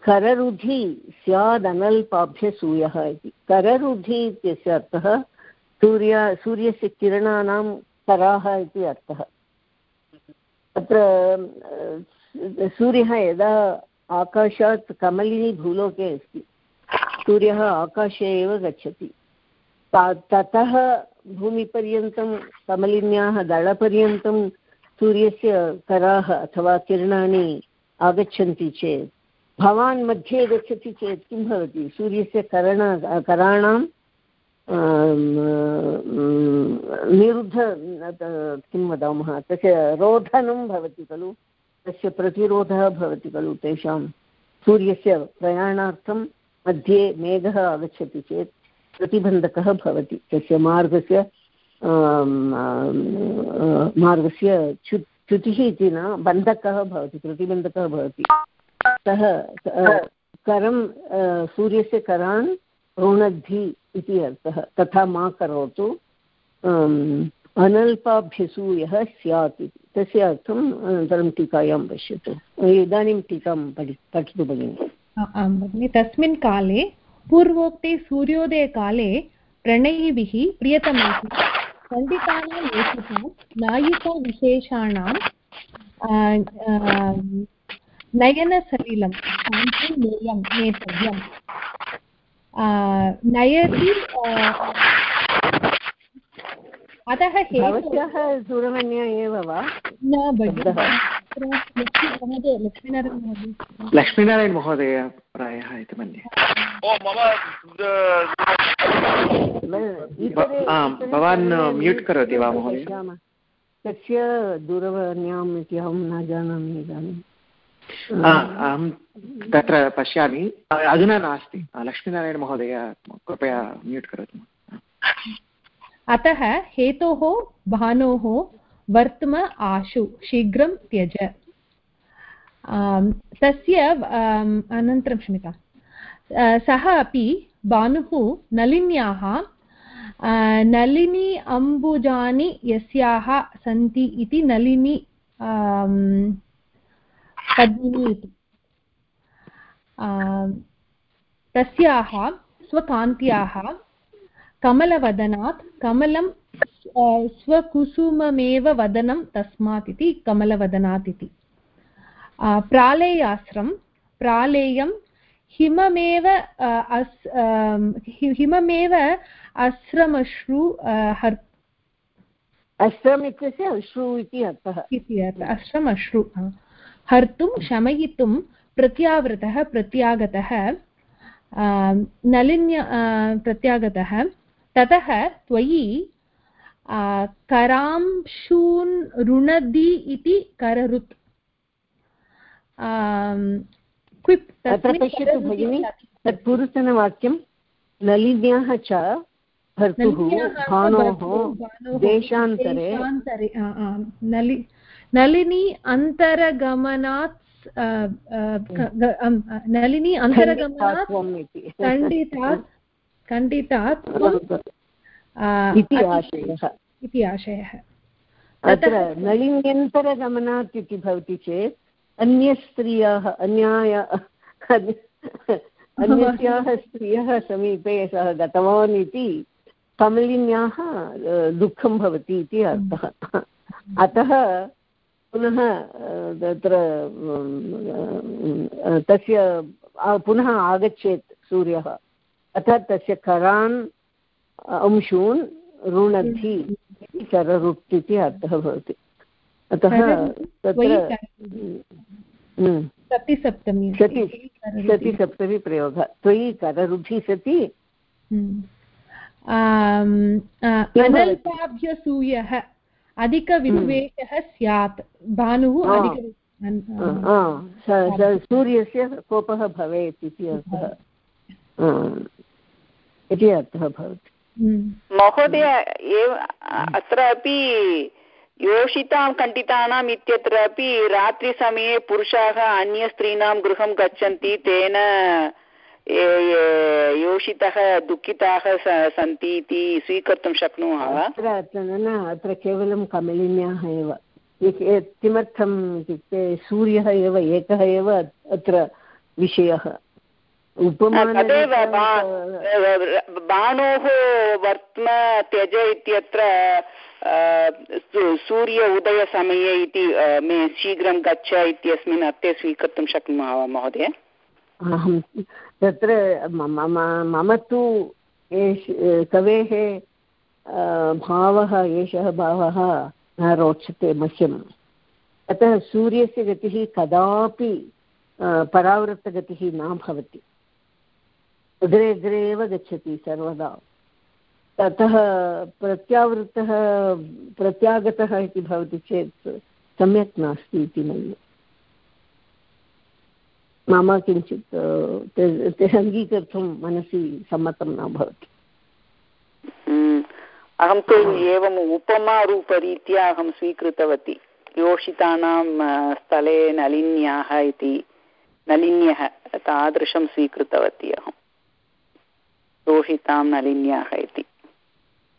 [SPEAKER 1] कररुधि स्यादनल्पाभ्यसूयः इति। कररुधि इत्यस्य अर्थः सूर्य, सूर्यस्य किरणानां कराः इति अर्थः। अत्र सूर्यः यदा आकाशात् कमलिनी भूलोके अस्ति, सूर्यः आकाशे एव गच्छति। ततः भूमिपर्यन्तं कमलिन्याः दलपर्यन्तं सूर्यस्य कराः अथवा किरणानि आगच्छन्ति चेत्। भवान् मध्ये गच्छति चेत् किं भवति? सूर्यस्य करण, कराणां निरुद्ध, किं वदामः? तस्य रोधनं भवति खलु? तस्य प्रतिरोधः भवति खलु? तेषां सूर्यस्य प्रयाणार्थं मध्ये मेघः आगच्छति चेत् प्रतिबन्धकः भवति। तस्य मार्गस्य मार्गस्य च्युत् च्युतिः इति न बन्धकः भवति प्रतिबन्धकः भवति। सः करं सूर्यस्य करान् रुणद्धि इति अर्थः। तथा मा करोतु। अनल्पाभ्यसूयः स्यात् इति। तस्य अर्थम् अनन्तरं टीकायां पश्यतु। इदानीं टीकां पठि पठतु भगिनि।
[SPEAKER 4] आं भगिनि तस्मिन् काले पूर्वोक्ते सूर्योदयकाले प्रणयिभिः प्रियतमैः पण्डितानां लेखिकां नायिकाविशेषाणां नयनसलिलं शान्तिं नेयं नेतव्यं नयति अतः
[SPEAKER 1] भवत्याः दूरवाण्या एव वा?
[SPEAKER 4] न
[SPEAKER 2] लक्ष्मीनारायण महोदय प्रायः इति मन्ये। भवान् म्यूट् करोति वा महोदय?
[SPEAKER 1] कस्य दूरवाण्याम् इति अहं न जानामि इदानीम्
[SPEAKER 2] अहं तत्र पश्यामि। अधुना नास्ति। लक्ष्मीनारायणमहोदय कृपया म्यूट् करोतु।
[SPEAKER 4] अतः हेतोः भानोः वर्त्म आशु, शीघ्रं त्यज। तस्य अनन्तरं क्षम्यता। सः अपि भानुः नलिन्याः नलिनी अम्बुजानि यस्याः सन्ति इति नलिनी पद्मिनी इति। तस्याः स्वकान्त्याः कमलवदनात् कमलं स्वकुसुममेव वदनं तस्मात् इति कमलवदनात् इति। प्रालेयास्रं प्रालेयं हिममेव अस् हिममेव अस्रमश्रु हर्
[SPEAKER 1] अस्रम् इत्यस्य अश्रु इति अर्थः।
[SPEAKER 4] इति अस्रम् अश्रु हर्तुं शमयितुं प्रत्यावृतः प्रत्यागतः नलिन्य प्रत्यागतः ततः त्वयि करांशून् रुणदि इति कररुत्
[SPEAKER 1] क्विप् तत्र पश्यतु भगिनि तत् पूर्वतनवाक्यं नलिन्याः च भर्तुः देशान्तरे।
[SPEAKER 4] नलिनी अन्तरगमनात् नलिनी अन्तरगमनात् खण्डितात् खण्डितात्
[SPEAKER 1] इति आशयः।
[SPEAKER 4] इति आशयः।
[SPEAKER 1] अत्र नलिन्यन्तरगमनात् इति भवति चेत् अन्यस्त्रियः अन्याय अन्यस्याः स्त्रियः समीपे सः गतवान् इति कमलिन्याः दुःखं भवति इति अर्थः। अतः पुनः तत्र तस्य पुनः आगच्छेत् सूर्यः। अतः तस्य करान् अंशून् रुणद्धि इति कररुक् इति अर्थः भवति। अतः तत्र
[SPEAKER 4] सतिसप्तमी
[SPEAKER 1] सति सतिसप्तमी प्रयोगः। त्वयि कररुभि सति।
[SPEAKER 4] अनल्पाभ्यसूयः अधिकविद्वेषः स्यात्। भानुः
[SPEAKER 1] सूर्यस्य कोपः भवेत् इति अर्थः। इति अर्थः भवति।
[SPEAKER 3] महोदय एव अत्र अपि योषितां खण्डितानाम् इत्यत्र अपि रात्रिसमये पुरुषाः अन्यस्त्रीणां गृहं गच्छन्ति तेन योषितः दुःखिताः सन्ति इति स्वीकर्तुं शक्नुमः वा?
[SPEAKER 1] अत्र न अत्र केवलं कमलिन्याः एव। किमर्थम् इत्युक्ते सूर्यः एव एकः एव अत्र विषयः।
[SPEAKER 3] तदेव बाणोः वर्त्म त्यज इत्यत्र सूर्य उदयसमये इति मे शीघ्रं गच्छ इत्यस्मिन् अर्थे स्वीकर्तुं शक्नुमः वा महोदय?
[SPEAKER 1] अहं तत्र मम तु एष कवेः भावः एषः भावः न रोचते मह्यम्। अतः सूर्यस्य गतिः कदापि परावृत्तगतिः न भवति। अग्रे अग्रे एव गच्छति सर्वदा। ततः प्रत्यावृत्तः प्रत्यागतः इति भवति चेत् सम्यक् नास्ति इति मन्ये। मम किञ्चित् ते अङ्गीकर्तुं मनसि सम्मतं न भवति।
[SPEAKER 3] अहं तु एवम् उपमारूपरीत्या अहं स्वीकृतवती। योषितानां स्थले नलिन्याः इति नलिन्यः तादृशं स्वीकृतवती अहं योषितां नलिन्याः इति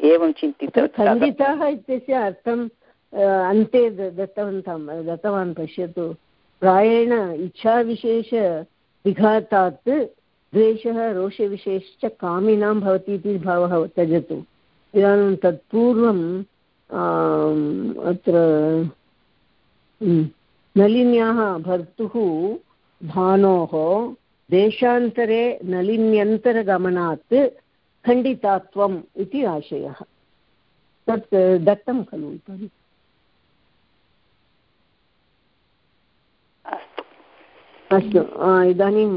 [SPEAKER 3] एवं चिन्तितवती
[SPEAKER 1] खण्डिताः इत्यस्य अर्थम् अन्ते दत्तवन्तं दत्तवान् पश्यतु। प्रायेण इच्छाविशेषविघातात् द्वेषः रोषविशेषश्च कामिनां भवति इति भावः त्यजतु। इदानीं तत्पूर्वम् अत्र नलिन्याः भर्तुः भानोः देशान्तरे नलिन्यन्तरगमनात् खण्डितात्वम् इति आशयः। तत् दत्तं खलु अस्तु इदानीं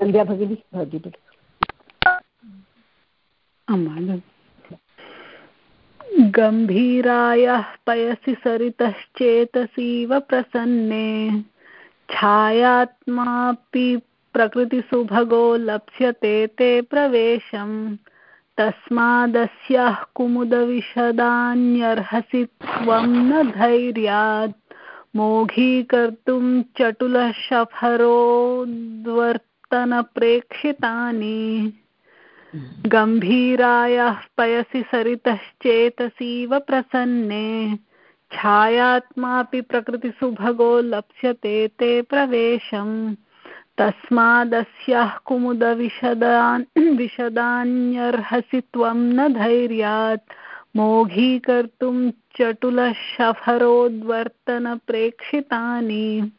[SPEAKER 1] सन्ध्या भगिनी भवती
[SPEAKER 6] गम्भीरायः पयसि सरितश्चेतसीव प्रसन्ने। छायात्मापि प्रकृतिसुभगो लप्स्यते ते प्रवेशम्। तस्मादस्याः कुमुदविशदान्यर्हसि त्वं न धैर्यात्। मोघीकर्तुं चटुलशफरोद्वर्त वर्तनप्रेक्षितानि गम्भीरायाः पयसि सरितश्चेतसीव प्रसन्ने। छायात्मापि प्रकृतिसुभगो लप्स्यते ते प्रवेशम्। तस्मादस्याः कुमुदविशदान् विशदान्यर्हसि त्वं न धैर्यात्। मोघीकर्तुं चटुलशफरोद्वर्तनप्रेक्षितानि।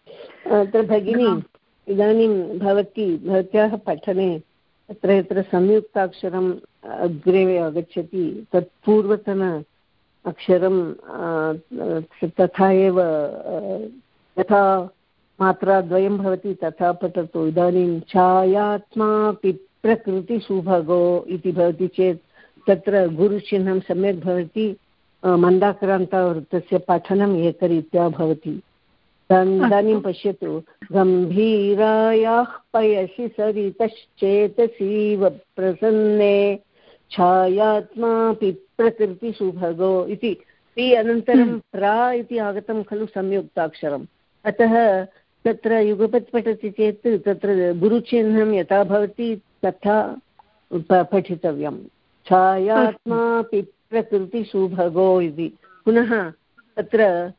[SPEAKER 1] अत्र भगिनी इदानीं भवती भवत्याः पठने अत्र यत्र संयुक्ताक्षरम् अग्रे आगच्छति तत् पूर्वतन अक्षरं तथा एव यथा मात्राद्वयं भवति तथा पठतु इदानीं छायात्मापि प्रकृतिसुभगो इति भवति चेत् तत्र गुरुचिह्नं सम्यक् भवति मन्दाक्रान्तवृत्तस्य पठनम् एकरीत्या भवति। इदानीं पश्यतु। गम्भीरायाः पयसि सरितश्चेतसीव प्रसन्ने छायात्मापि प्रकृतिसुभगो इति। पि अनन्तरं हम्म। प्रा इति आगतं खलु संयुक्ताक्षरम्। अतः तत्र युगपत् पठति चेत् तत्र गुरुचिह्नं यथा भवति तथा पठितव्यं छायात्मापि प्रकृतिसुभगो इति। पुनः तत्र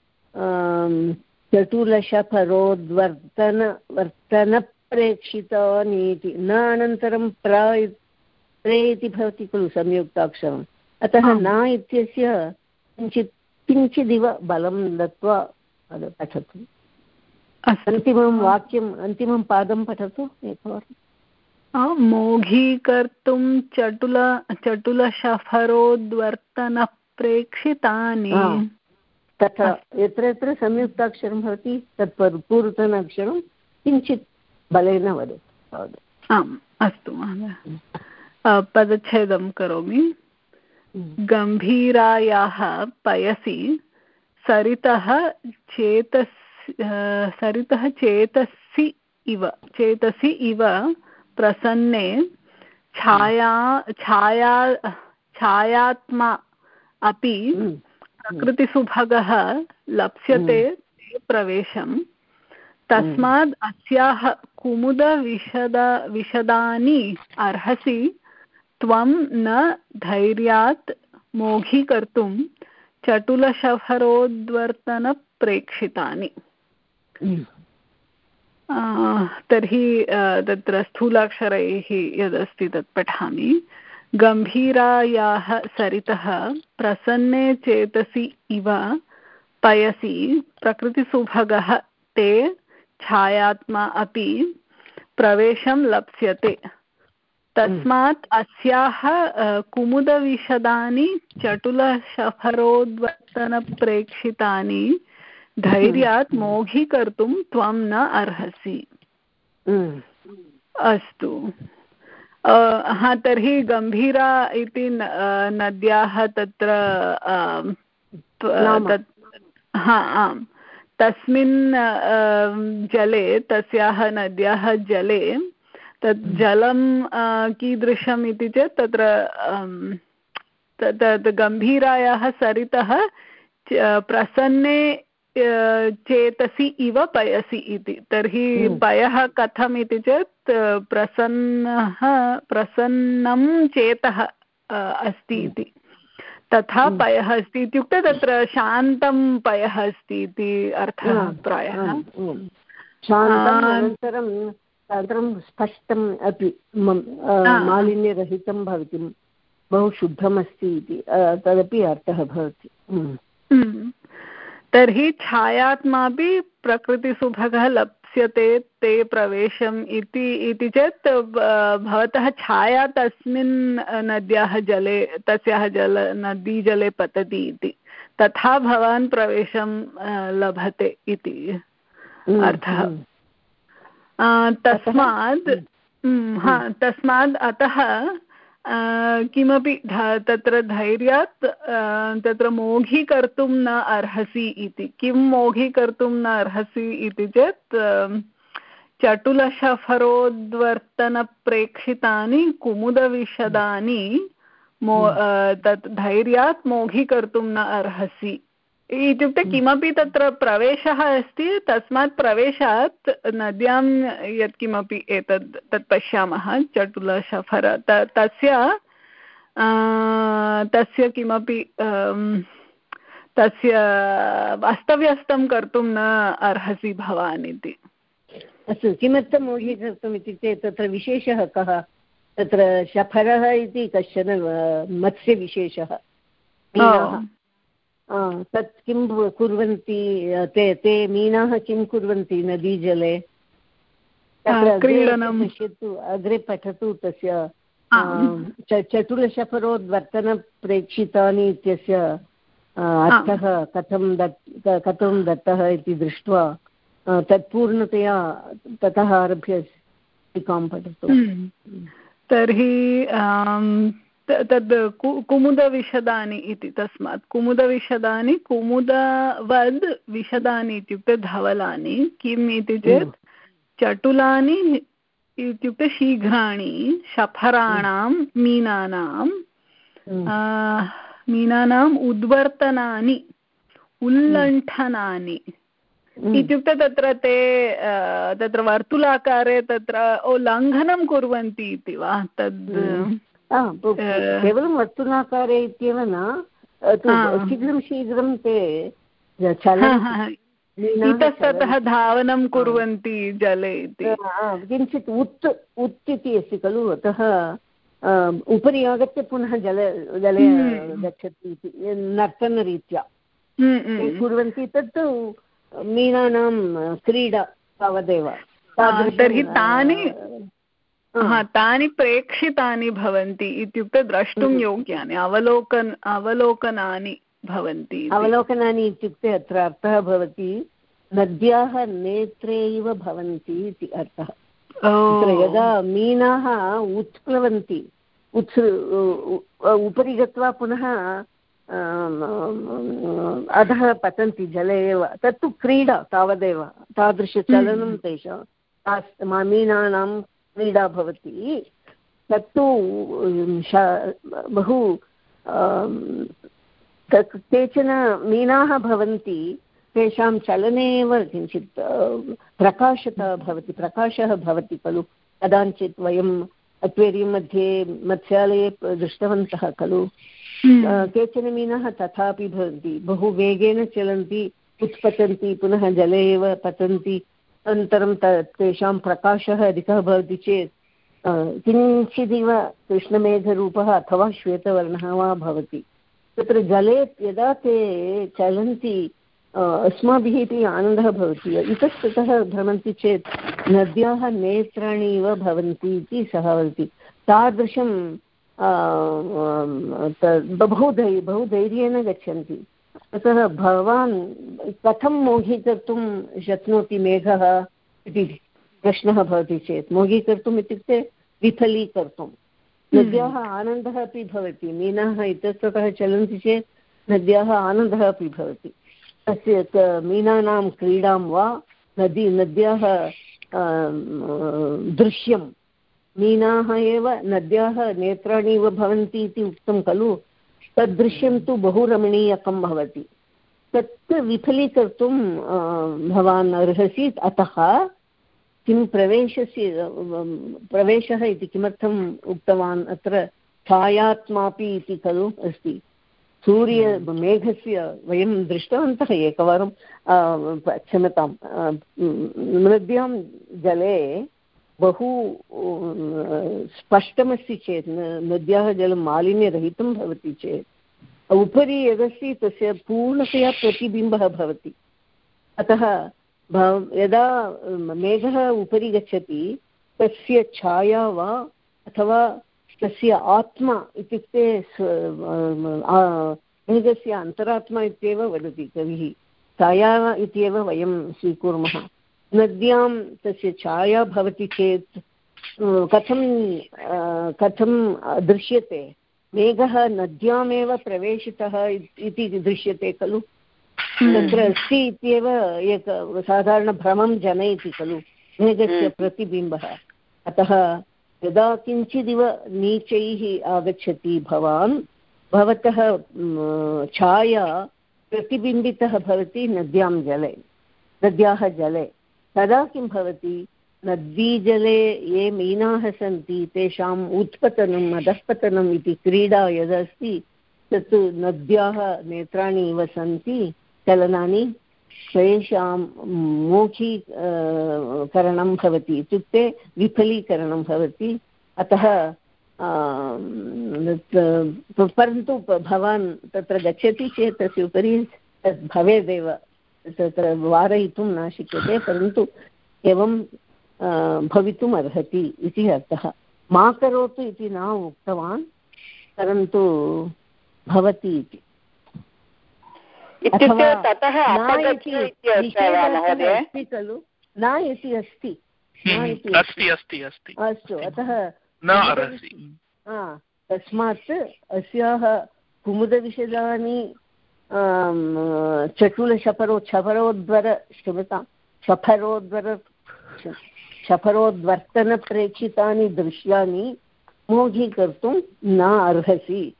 [SPEAKER 1] चटुलशफरोद्वर्तन वर्तनप्रेक्षितानीति न अनन्तरं प्र प्रे इति भवति खलु संयुक्ताक्षरम्। अतः न इत्यस्य किञ्चित् किञ्चिदिव बलं दत्त्वा पठतु। अन्तिमं वाक्यम् अन्तिमं पादं पठतु एकवारम्।
[SPEAKER 6] मोघीकर्तुं चटुल चटुलशफरोद्वर्तनप्रेक्षितानि।
[SPEAKER 1] तथा यत्र यत्र संयुक्ताक्षरं भवति तत् पूर्वतन अक्षरं किञ्चित् बलेन वदतु।
[SPEAKER 6] आम् अस्तु महोदय। पदच्छेदं करोमि। गम्भीरायाः पयसि सरितः चेतस् सरितः चेतसि इव चेतसि इव प्रसन्ने छाया छाया छायात्मा अपि प्रकृतिसुभगः लप्स्यते। प्रवेशं तस्मात् अस्याः कुमुदविशद विशदानि अर्हसि त्वं न धैर्यात् मोघीकर्तुं चटुलशफरोद्वर्तनप्रेक्षितानि हम्म। तर्हि तत्र स्थूलाक्षरैः यदस्ति तत् पठामि। गम्भीरायाः सरितः प्रसन्ने चेतसि इव पयसि प्रकृतिसुभगः ते छायात्मा अपि प्रवेशं लप्स्यते। तस्मात् अस्याः कुमुदविशदानि चटुलशफरोद्वर्तनप्रेक्षितानि धैर्यात् मोघीकर्तुं त्वं न अर्हसि।
[SPEAKER 1] हम्म।
[SPEAKER 6] अस्तु। हा तर्हि गम्भीरा इति नद्याः तत्र हा आम्। तस्मिन् जले तस्याः नद्याः जले तत् जलं कीदृशम् इति चेत् तत्र तत् गम्भीरायाः सरितः प्रसन्ने चेतसि इव पयसि इति तर्हि हम्म। पयः कथम् इति चेत् प्रसन्नः प्रसन्नं चेतः अस्ति इति तथा हम्म। पयः अस्ति इत्युक्ते तत्र शान्तं पयः अस्ति इति अर्थः प्रायः
[SPEAKER 1] अनन्तरं स्पष्टम् अपि मालिन्यरहितं भवति बहु शुद्धमस्ति इति तदपि अर्थः भवति।
[SPEAKER 6] तर्हि छायात्मापि प्रकृतिसुभगः लप्स्यते ते प्रवेशम् इति इति चेत् भवतः छाया तस्मिन् नद्याः जले तस्याः जल नदीजले पतति इति। तथा भवान् प्रवेशं लभते इति अर्थः। तस्मात् हा तस्मात् अतः किमपि तत्र धैर्यात् तत्र मोघीकर्तुं न अर्हसि इति। किं मोघीकर्तुं न अर्हसि इति चेत् चटुलशफरोद्वर्तनप्रेक्षितानि कुमुदविशदानि मो तत् धैर्यात् मोघीकर्तुं न अर्हसि। इत्युक्ते किमपि तत्र प्रवेशः अस्ति तस्मात् प्रवेशात् नद्यां यत्किमपि एतद् तत् पश्यामः चटुलशफर तस्य तस्य किमपि तस्य अस्तव्यस्तं कर्तुं न अर्हसि भवान् इति।
[SPEAKER 1] अस्तु किमर्थं मोहीकर्तुम् इत्युक्ते तत्र विशेषः कः? तत्र शफरः इति कश्चन मत्स्यविशेषः। तत् किं कुर्वन्ति ते ते मीनाः किं कुर्वन्ति नदीजले?
[SPEAKER 6] क्रीडनं.
[SPEAKER 1] पश्यतु अग्रे पठतु तस्य चटुलशफरोद्वर्तनप्रेक्षितानि इत्यस्य अर्थः कथं दत् कथं दत्तः इति दृष्ट्वा तत्पूर्णतया ततः आरभ्य टीकां पठतु।
[SPEAKER 6] हम्म। तर्हि तद् कुमुदविशदानि इति तस्मात् कुमुदविशदानि कुमुदवद् विशदानि इत्युक्ते धवलानि किम् इति चेत् हम्म। चटुलानि इत्युक्ते शीघ्राणि शफराणां मीनानां हम्म। मीनानाम् उद्वर्तनानि उल्लण्ठनानि हम्म। इत्युक्ते तत्र ते तत्र वर्तुलाकारे तत्र लङ्घनं कुर्वन्ति इति वा तद्
[SPEAKER 1] केवलं वर्तुलाकारे इत्येव न शीघ्रं शीघ्रं ते
[SPEAKER 6] इतस्ततः धावनं कुर्वन्ति जले इति.
[SPEAKER 1] किञ्चित् उत् उत् इति अस्ति खलु अतः उपरि आगत्य पुनः जल जले हम्म। गच्छति इति नर्तनरीत्या। हम्म, हम्म। कुर्वन्ति तत्तु मीनानां क्रीडा तावदेव।
[SPEAKER 6] तर्हि तानि तानि प्रेक्षितानि भवन्ति इत्युक्ते द्रष्टुं हम्म। योग्यानि अवलोकन् अवलोकनानि भवन्ति
[SPEAKER 1] अवलोकनानि इत्युक्ते अत्र अर्थः भवति नद्याः नेत्रे इव भवन्ति इति अर्थः यदा मीनाः उत्प्लवन्ति उत्स् उपरि गत्वा पुनः अधः पतन्ति जले एव तत्तु क्रीडा तावदेव तादृशचलनं हम्म। तेषां मीनानां क्रीडा भवति तत्तु बहु केचन मीनाः भवन्ति तेषां चलने एव किञ्चित् प्रकाशता भवति प्रकाशः भवति खलु। कदाचित् वयम् अक्वेरियं मध्ये मत्स्यालये दृष्टवन्तः खलु। हम्म। केचन मीनाः तथापि भवन्ति बहु वेगेन चलन्ति उत्पतन्ति पुनः जले एव पतन्ति अनन्तरं तेषां प्रकाशः अधिकः भवति चेत् किञ्चिदिव कृष्णमेघरूपः अथवा श्वेतवर्णः वा भवति। तत्र जले यदा ते चलन्ति अस्माभिः अपि आनन्दः भवति। इतस्ततः भ्रमन्ति चेत् नद्याः नेत्राणि इव भवन्ति इति सः वदति। तादृशं बहु धै, बहु धैर्येण गच्छन्ति। अतः भवान् कथं मोहीकर्तुं शक्नोति मेघः इति प्रश्नः भवति चेत्। मोहीकर्तुम् इत्युक्ते विफलीकर्तुं। नद्याः आनन्दः अपि भवति। मीनाः इतस्ततः चलन्ति चेत् नद्याः आनन्दः अपि भवति। तस्य मीनानां क्रीडां वा नदी नद्याः दृश्यं। मीनाः एव नद्याः नेत्राणि इव भवन्ति इति उक्तं खलु? तद्दृश्यं तु बहु रमणीयकं भवति। तत् विफलीकर्तुं भवान् अर्हसि, अतः किं प्रवेशस्य प्रवेशः इति किमर्थम् उक्तवान्, अत्र छायात्मापि इति खलु अस्ति। सूर्य, मेघस्य वयं दृष्टवन्तः एकवारं क्षम्यतां नद्यां जले बहु स्पष्टमस्ति चेत् नद्याः जलं मालिन्यरहितं भवति चेत्, उपरि यदस्ति तस्य पूर्णतया प्रतिबिम्बः भवति। अतः यदा मेघः उपरि गच्छति, तस्य छाया वा, अथवा तस्य आत्मा इत्युक्ते मेघस्य अन्तरात्मा इत्येव वदति कविः। छाया इत्येव वयं स्वीकुर्मः। नद्यां तस्य छाया भवति चेत् कथं कथं दृश्यते मेघः नद्यामेव प्रवेशितः इति दृश्यते खलु? हम्म। तत्र अस्ति इत्येव एक साधारणभ्रमं जनयति खलु? मेघस्य हम्म। प्रतिबिम्बः। अतः यदा किञ्चिदिव नीचैः आगच्छति भवान् भवतः छाया प्रतिबिम्बितः भवति नद्यां जले नद्याः जले। तदा किं भवति? नदीजले ये मीनाः सन्ति, तेषाम् उत्पतनम् अधःपतनम् इति क्रीडा यदस्ति तत् नद्याः नेत्राणि इव सन्ति, चलनानि तेषां मोखी करणं भवति इत्युक्ते विफलीकरणं भवति। अतः परन्तु भवान् तत्र गच्छति चेत् तस्य उपरि तद् भवेदेव। तत्र वारयितुं न शक्यते परन्तु एवं भवितुम् अर्हति इति अर्थः। मा करोतु इति न उक्तवान् परन्तु भवति इति। अस्ति खलु। न इति अस्ति।
[SPEAKER 7] अस्ति अस्ति। अस्ति
[SPEAKER 1] अस्तु। अतः तस्मात् अस्याः कुमुदविषदानि चटुलशपरो छपरोद्वर क्षमतां शफरोद्वर शफरोद्वर्तनप्रेक्षितानि दृश्यानि मोघीकर्तुं न अर्हसि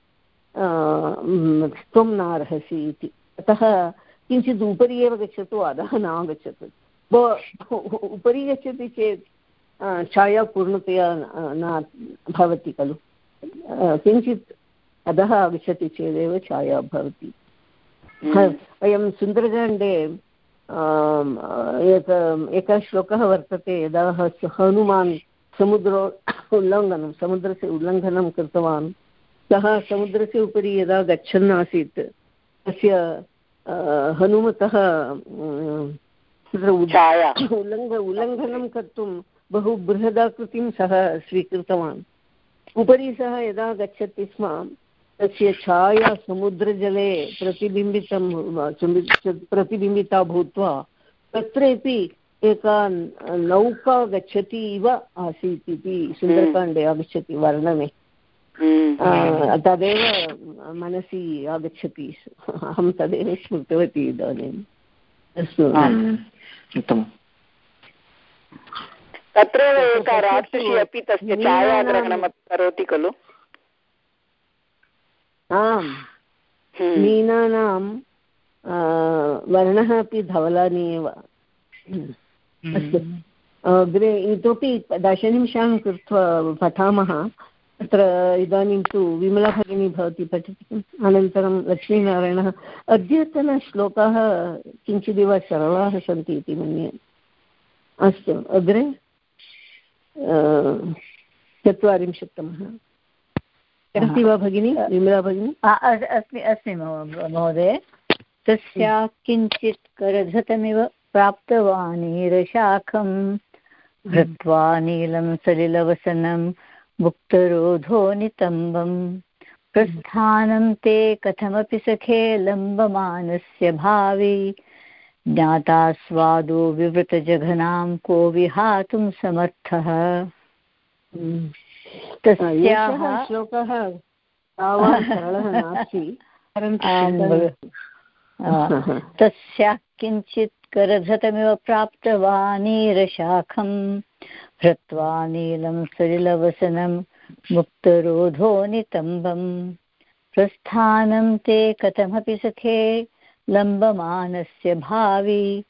[SPEAKER 1] त्वं न अर्हसि इति। अतः किञ्चित् उपरि एव गच्छतु, अधः न आगच्छतु। उपरि गच्छति चेत् छाया पूर्णतया न भवति खलु। किञ्चित् अधः आगच्छति चेदेव छाया भवति। वयं सुन्दरकाण्डे एक एकः श्लोकः वर्तते यदा हनुमान् समुद्रो उल्लङ्घनं समुद्रस्य उल्लङ्घनं कृतवान् सः समुद्रस्य उपरि यदा गच्छन् आसीत् तस्य हनुमतः उल्लङ्घ उल्लङ्घनं कर्तुं बहु बृहदाकृतिं सः स्वीकृतवान् उपरि सः यदा गच्छति स्म तस्य छाया समुद्रजले प्रतिबिम्बितं प्रतिबिम्बिता भूत्वा तत्रैपि एका नौका गच्छति इव आसीत् इति सुन्दरकाण्डे आगच्छति वर्णने। हम्म। तदेव मनसि आगच्छति। अहं तदेव स्मृतवती इदानीम् अस्तु।
[SPEAKER 2] उत्तमम्।
[SPEAKER 3] तत्रैव एका रात्रिः अपि तस्य छायाग्रहणं करोति खलु।
[SPEAKER 1] आम्। हम्म। मीनानां वर्णः अपि धवलानि एव। हम्म। अस्तु। अग्रे इतोपि दशनिमिषान् कृत्वा पठामः। अत्र इदानीं तु विमला भगिनी भवती पठति अनन्तरं लक्ष्मीनारायणः। अद्यतनश्लोकाः किञ्चिदिव सरलाः सन्ति इति मन्ये। अस्तु अग्रे चत्वारिंशत्तमः। अस्ति वा भगिनि? विमला भगिनी?
[SPEAKER 5] अस्मि अस्मि महोदय। तस्या किञ्चित् करधतमिव प्राप्तवानीरशाखं हृत्वा नीलं सलिलवसनं मुक्तरोधो नितम्बम् प्रस्थानं ते कथमपि सखे लम्बमानस्य भावी। ज्ञाता स्वादो विवृतजघनां को विहातुं समर्थः।
[SPEAKER 1] हम्म। तस्याः श्लोकः तावान् सरलः नास्ति
[SPEAKER 5] तस्याः किञ्चित् करधतमिव प्राप्तवानीरशाखं हृत्वा नीलं सलिलवसनं मुक्तरोधो नितम्बम् प्रस्थानं ते कथमपि सखे लम्बमानस्य भावी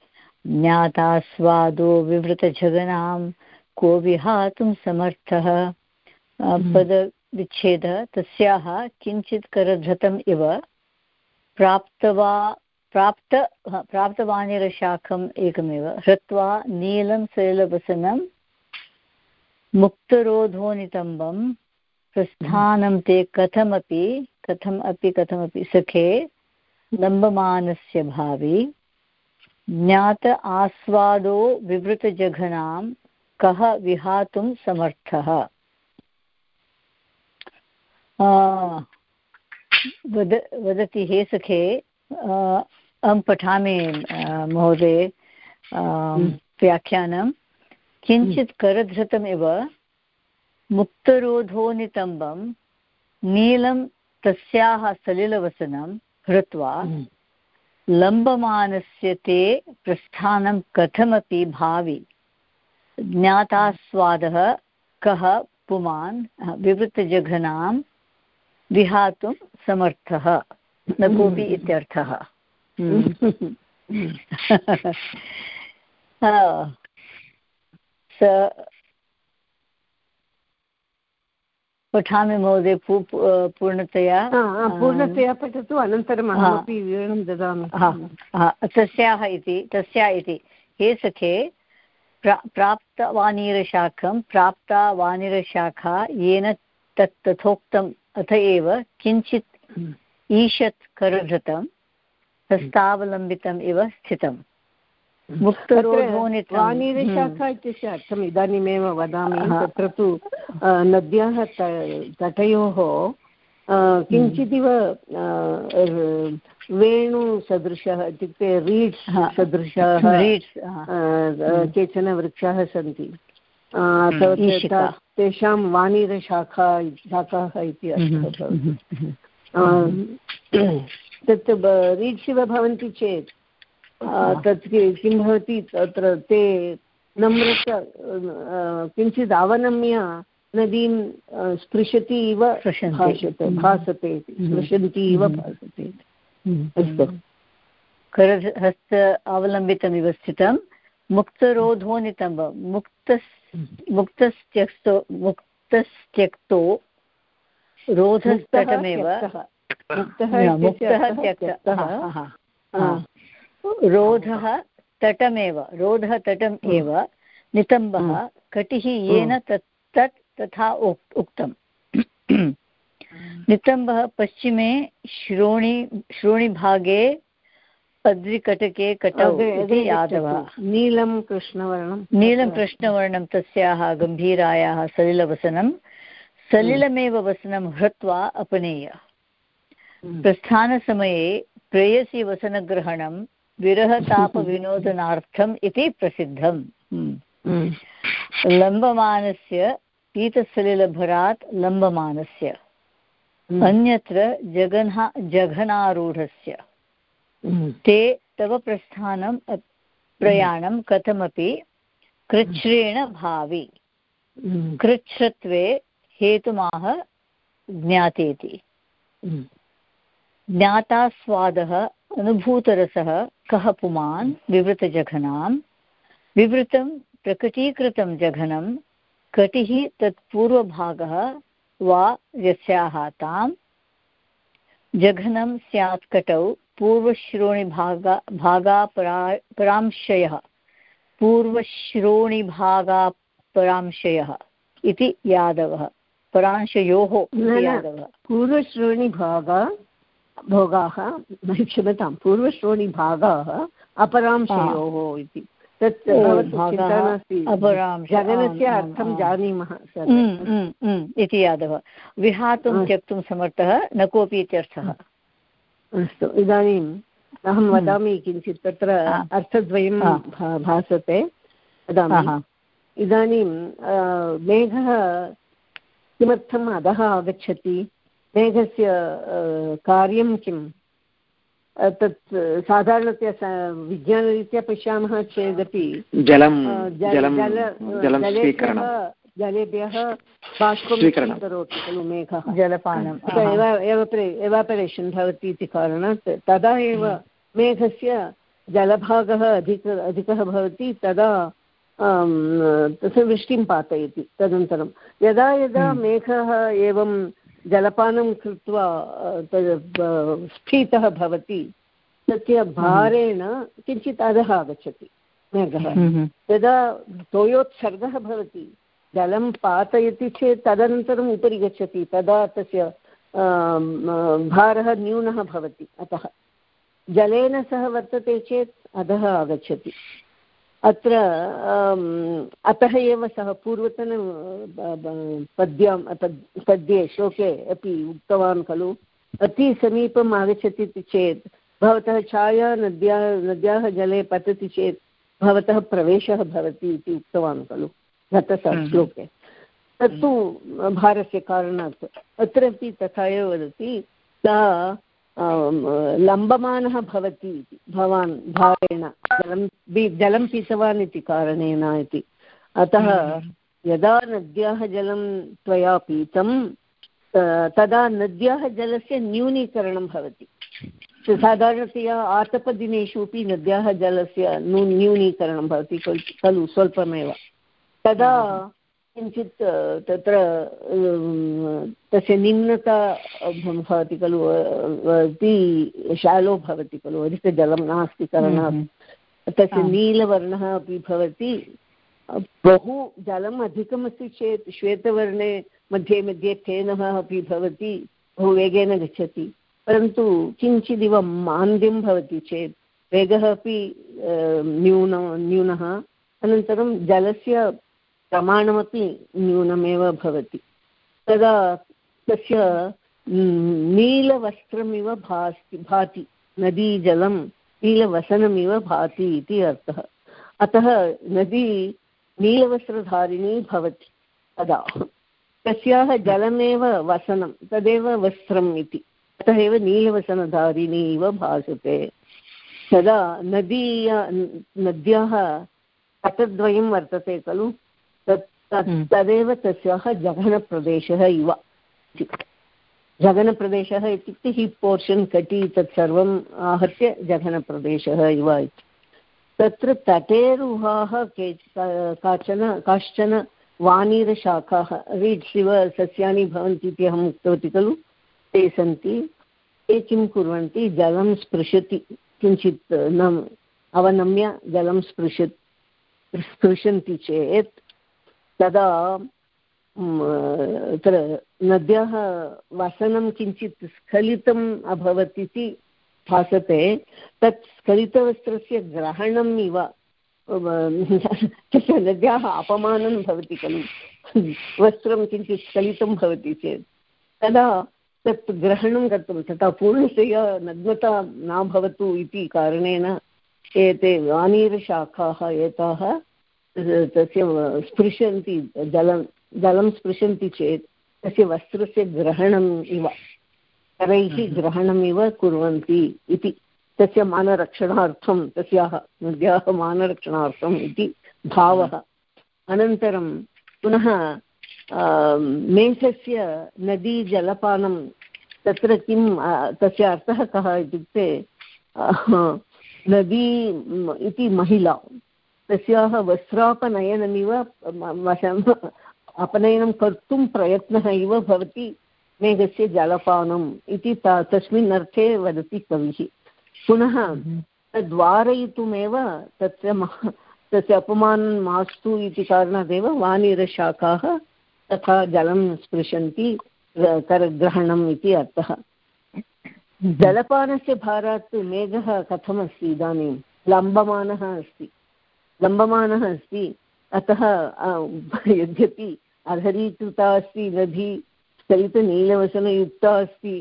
[SPEAKER 5] ज्ञातास्वादो विवृतजगनां को विहातुं समर्थः। पदविच्छेदः तस्याः किञ्चित् करधृतम् इव प्राप्तवा, प्राप्त प्राप्तवानिरशाखम् एकमेव। हृत्वा नीलं सलिलवसनं मुक्तरोधोनितम्बं, प्रस्थानं ते कथमपि, कथम् अपि कथमपि सखे, लम्बमानस्य भावी, ज्ञात आस्वादो विवृतजघनां, कः विहातुं समर्थः। वद वदति हे सखे अहं पठामि महोदय व्याख्यानं। किञ्चित् करधृतमिव मुक्तरोधोनितम्बं नीलं तस्याः सलिलवसनं हृत्वा लम्बमानस्य ते प्रस्थानं कथमपि भावि। ज्ञातास्वादः कः पुमान् विवृतजघनां विहातुं समर्थः। न कोऽपि इत्यर्थः। स पठामि महोदय पूर्णतया।
[SPEAKER 1] पूर्णतया पठतु अनन्तरम् अहमपि विवरणं ददामि।
[SPEAKER 5] तस्याः इति तस्या इति। हे सखे प्रा प्राप्तवानीरशाखं प्राप्ता वानिरशाखा येन तत् तथोक्तम् अथ एव किञ्चित् ईषत् करधृतं हस्तावलम्बितम् इव स्थितम्।
[SPEAKER 1] वाणीरशाखा इत्यस्य अर्थम् इदानीमेव वदामि तत्र तु नद्याः तटयोः किञ्चिदिव वेणुसदृशः इत्युक्ते रीड्स् सदृशाः केचन वृक्षाः सन्ति। तेषां वाणीरशाखा शाखाः इति अर्थः भवति। तत् रीड्स् इव भवन्ति चेत् तत् किं भवति तत्र ते नम्रत किञ्चित् अवनम्य नदीं स्पृशति इव भाषते भासते स्पृशन्ति इव भासते
[SPEAKER 5] अस्तु। करहस्त अवलम्बितमिव स्थितं। मुक्तरोधोनितं मुक्तस् मुक्तस्त्यक्तो मुक्तस्त्यक्तो रोधस्तटमेव। मुक्तः त्यक्तः रोधः तटमेव रोधः तटम् एव नितम्बः कटिः येन तत् तत् तथा उक्तम्। नितम्बः पश्चिमे श्रोणि श्रोणिभागे अद्रिकटके कटौ इति यादवः।
[SPEAKER 1] नीलं कृष्णवर्णं
[SPEAKER 5] नीलं कृष्णवर्णं तस्याः गम्भीरायाः सलिलवसनं। सलिलमेव वसनं हृत्वा अपनेय। प्रस्थानसमये प्रेयसी वसनग्रहणं विरहतापविनोदनार्थम् इति प्रसिद्धम्। लम्बमानस्य पीतसलिलभरात् लम्बमानस्य। अन्यत्र जगन्हा जघनारूढस्य। ते तव प्रस्थानं प्रयाणं कथमपि कृच्छ्रेण भावि। कृच्छ्रत्वे हेतुमाह ज्ञातेति। ज्ञातास्वादः अनुभूतरसः कः पुमान् विवृतजघनां विवृतं प्रकटीकृतं जघनं कटिः तत्पूर्वभागः वा यस्याः तां जघनं स्यात् कटौ पूर्वश्रोणिभागा भागापरा परांशयः। पूर्वश्रोणिभागापरांशयः इति यादवः। परांशयोः यादवः।
[SPEAKER 1] पूर्वश्रोणिभागा भोगाः क्षम्यतां पूर्वश्रोणिभागाः अपरांशयोः इति। तत् चिन्ता नास्ति। जगनस्य अर्थं जानीमः
[SPEAKER 5] इति यादवः। विहातुं त्यक्तुं समर्थः न कोऽपि इत्यर्थः।
[SPEAKER 1] अस्तु इदानीम् अहं वदामि किञ्चित् तत्र अर्थद्वयं भासते वदामि। इदानीं मेघः किमर्थम् अधः आगच्छति? मेघस्य कार्यं किं तत् साधारणतया विज्ञानरीत्या पश्यामः चेदपि
[SPEAKER 2] जलं
[SPEAKER 1] जलेभ्यः बाष्पं स्वीकरोति खलु मेघः
[SPEAKER 5] जलपानम्
[SPEAKER 1] एवापरेशन् भवति इति कारणात् तदा एव मेघस्य जलभागः अधिक अधिकः भवति तदा तस्य वृष्टिं पातयति तदनन्तरं। यदा यदा मेघः एवं जलपानं कृत्वा स्फीतः भवति तस्य भारेण किञ्चित् अधः आगच्छति मेघः। यदा तोयोत्सर्गः भवति जलं पातयति चेत् तदनन्तरम् उपरि गच्छति, तदा तस्य भारः न्यूनः भवति, अतः। जलेन सह वर्तते चेत् अधः आगच्छति। अत्र अतः एव सः पूर्वतन पद्यां पद्ये, श्लोके अपि उक्तवान् खलु। अतिसमीपम् आगच्छति चेत् भवतः छाया नद्याः नद्याः जले पतति चेत् भवतः प्रवेशः भवति इति उक्तवान् खलु। गतः श्लोके तत्तु भारस्य कारणात् अत्रापि तथा एव वदति सः लम्बमानः भवति इति भवान् भावेन जलं जलं पीतवान् इति कारणेन इति। अतः यदा नद्याः जलं त्वया पीतं तदा नद्याः जलस्य न्यूनीकरणं भवति। साधारणतया आतपदिनेषु अपि नद्याः जलस्य न्यू न्यूनीकरणं भवति खलु स्वल्पमेव। तदा किञ्चित् तत्र तस्य निम्नता भवति खलु अति शालो भवति खलु अधिकजलं नास्ति कारणात्। तस्य नीलवर्णः अपि भवति। बहु जलम् अधिकमस्ति चेत् श्वेतवर्णे मध्ये मध्ये फेनः अपि भवति बहु वेगेन गच्छति। परन्तु किञ्चिदिव मान्द्यं भवति चेत् वेगः अपि न्यून न्यूनः। अनन्तरं जलस्य प्रमाणमपि न्यूनमेव भवति। तदा तस्य नीलवस्त्रमिव भाति भाति, नदीजलं नीलवसनमिव भाति इति अर्थः। अतः नदी नीलवस्त्रधारिणी भवति तदा। तस्याः जलमेव वसनं, तदेव वस्त्रम् इति। अतः एव नीलवसनधारिणी इव भासते। तदा नदीया, नद्याः तटद्वयं वर्तते खलु। तत्
[SPEAKER 5] हम्म।
[SPEAKER 1] तदेव तस्याः जघनप्रदेशः इव इति जघनप्रदेशः इत्युक्ते हि पोर्षन् कटि तत् सर्वम् आहत्य जघनप्रदेशः इव इति। तत्र तटेरुहाः के काचन काश्चन वानीरशाखाः रीड्स् इव सस्यानि भवन्ति इति अहम् उक्तवती खलु। ते सन्ति। ते किं कुर्वन्ति? जलं स्पृशति। किञ्चित् न अवनम्य जलं स्पृश स्पृशन्ति चेत् तदा तत्र नद्याः वसनं किञ्चित् स्खलितम् अभवत् इति भासते, तत् स्खलितवस्त्रस्य ग्रहणम् इव तस्य नद्याः अपमानं भवति खलु। वस्त्रं किञ्चित् स्खलितं भवति चेत्। तदा तत् ग्रहणं कर्तुं, तथा पूर्णतया नग्नता न भवतु इति कारणेन एते वानीरशाखाः एताः तस्य स्पृशन्ति जलं जलं स्पृशन्ति चेत् तस्य वस्त्रस्य ग्रहणम् इव करैः ग्रहणमिव कुर्वन्ति इति तस्य मानरक्षणार्थं तस्याः नद्याः मानरक्षणार्थम् इति भावः। अनन्तरं पुनः मेघस्य नदीजलपानं तत्र किं तस्य अर्थः कः इत्युक्ते नदी इति महिला। तस्याः वस्त्रापनयनमिव अपनयनं कर्तुं प्रयत्नः इव भवति मेघस्य जलपानम् इति तस्मिन् अर्थे वदति कविः। पुनः तद्वारयितुमेव तस्य तस्य अपमानं मास्तु इति कारणादेव वानिरशाखाः तथा जलं स्पृशन्ति करग्रहणम् इति अर्थः। जलपानस्य भारात् मेघः कथमस्ति इदानीं? लम्बमानः अस्ति। लम्बमानः अस्ति। अतः यद्यपि अधरीकृता अस्ति नदी स्थलितनीलवसनयुक्ता अस्ति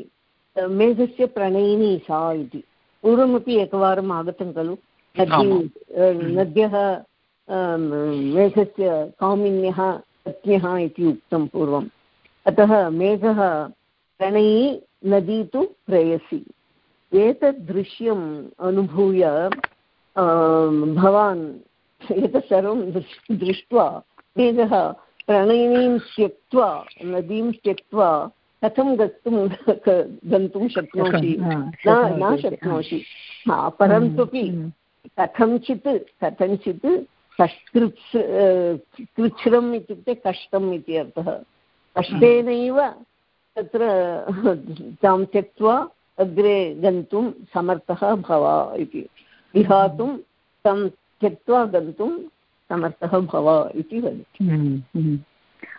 [SPEAKER 1] मेघस्य प्रणयिनी सा इति। पूर्वमपि एकवारम् आगतं खलु। नदी नद्यः मेघस्य कामिन्यः पत्न्यः इति उक्तं पूर्वम्। अतः मेघः प्रणयी नदी तु प्रेयसी। एतद् दृश्यम् अनुभूय भवान् एतत् सर्वं दृष्ट्वा मेघः प्रणयिनीं त्यक्त्वा नदीं त्यक्त्वा कथं गन्तुं गन्तुं शक्नोषि? न न शक्नोषि। परन्तुपि कथञ्चित् कथञ्चित् कष्कृत्स् कृच्छ्रम् इत्युक्ते कष्टम् इति अर्थः। कष्टेनैव तत्र तां त्यक्त्वा अग्रे गन्तुं समर्थः भव इति। विहातुं तं त्यक्त्वा गन्तुं समर्थः भव इति वदति।
[SPEAKER 5] हम्म, हम्म।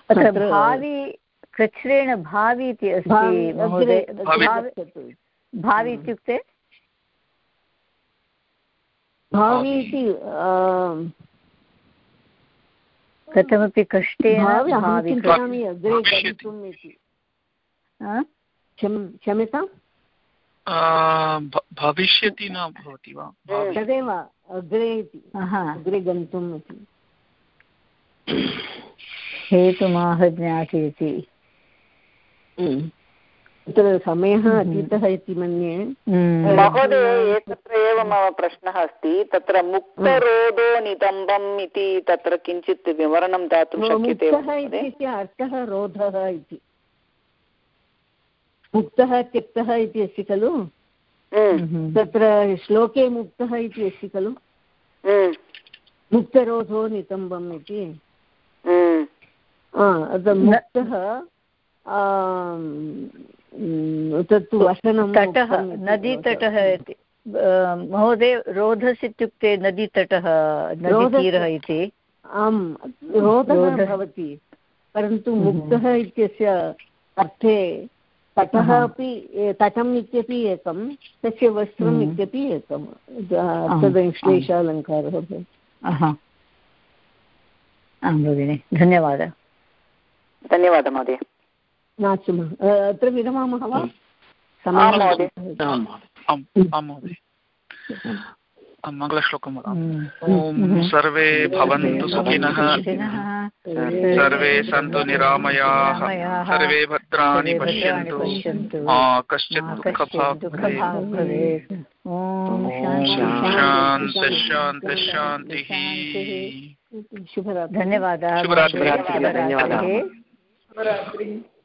[SPEAKER 5] अत्र भावि कृच्छ्रेण भावि इति अस्ति भावि इत्युक्ते?
[SPEAKER 1] भावि इति
[SPEAKER 5] कथमपि कष्टेन
[SPEAKER 1] चिन्तयामि अग्रे गन्तुम् इति। क्षम्यताम्?
[SPEAKER 7] भविष्यति न भवति वा?
[SPEAKER 1] तदेव अग्रे इति। अग्रे गन्तुम् इति।
[SPEAKER 5] हेतुमाह ज्ञाति इति
[SPEAKER 1] तत्र समयः अतीतः इति मन्ये।
[SPEAKER 3] महोदय एतत्र एव मम प्रश्नः अस्ति। तत्र मुक्तरोधो नितम्बम् इति तत्र किञ्चित् विवरणं दातुं शक्यते
[SPEAKER 1] अर्थः रोधः इति। मुक्तः त्यक्तः इति अस्ति खलु?
[SPEAKER 3] हम्म,
[SPEAKER 1] तत्र श्लोके मुक्तः इति अस्ति खलु?
[SPEAKER 3] हम्म,
[SPEAKER 1] मुक्तरोधो नितम्बम् इति।
[SPEAKER 3] हम्म,
[SPEAKER 1] मुक्तः तत्तु वसनं
[SPEAKER 5] तटः नदीतटः इति। महोदय रोधस् इत्युक्ते नदीतटः नदीतीरः इति।
[SPEAKER 1] आम् रोधः
[SPEAKER 5] रोधः।
[SPEAKER 1] भवति परन्तु मुक्तः इत्यस्य अर्थे तटः अपि तटम् इत्यपि एकं तस्य वस्त्रम्
[SPEAKER 5] हम्म।
[SPEAKER 1] इत्यपि एकं तदश्लेषालङ्कारः भवति।
[SPEAKER 5] आं भगिनि धन्यवादः।
[SPEAKER 3] धन्यवादः महोदय।
[SPEAKER 1] नास्ति अत्र विरमामः वा?
[SPEAKER 3] आं
[SPEAKER 8] मङ्गलश्लोकं वदामि
[SPEAKER 5] हम्म।
[SPEAKER 8] ॐ सर्वे भवन्तु सुखिनः। सर्वे सन्तु निरामयाः। सर्वे भद्राणि पश्यन्तु। मा कश्चित् दुःखभाग् भवेत्।
[SPEAKER 5] भवेत्। ॐ
[SPEAKER 8] शान्ति। शान्ति शान्तिः।
[SPEAKER 1] शुभरात्रि।
[SPEAKER 5] धन्यवादाः
[SPEAKER 8] शुभरात्रिः।
[SPEAKER 2] धन्यवादाः।
[SPEAKER 5] शुभरात्रिः।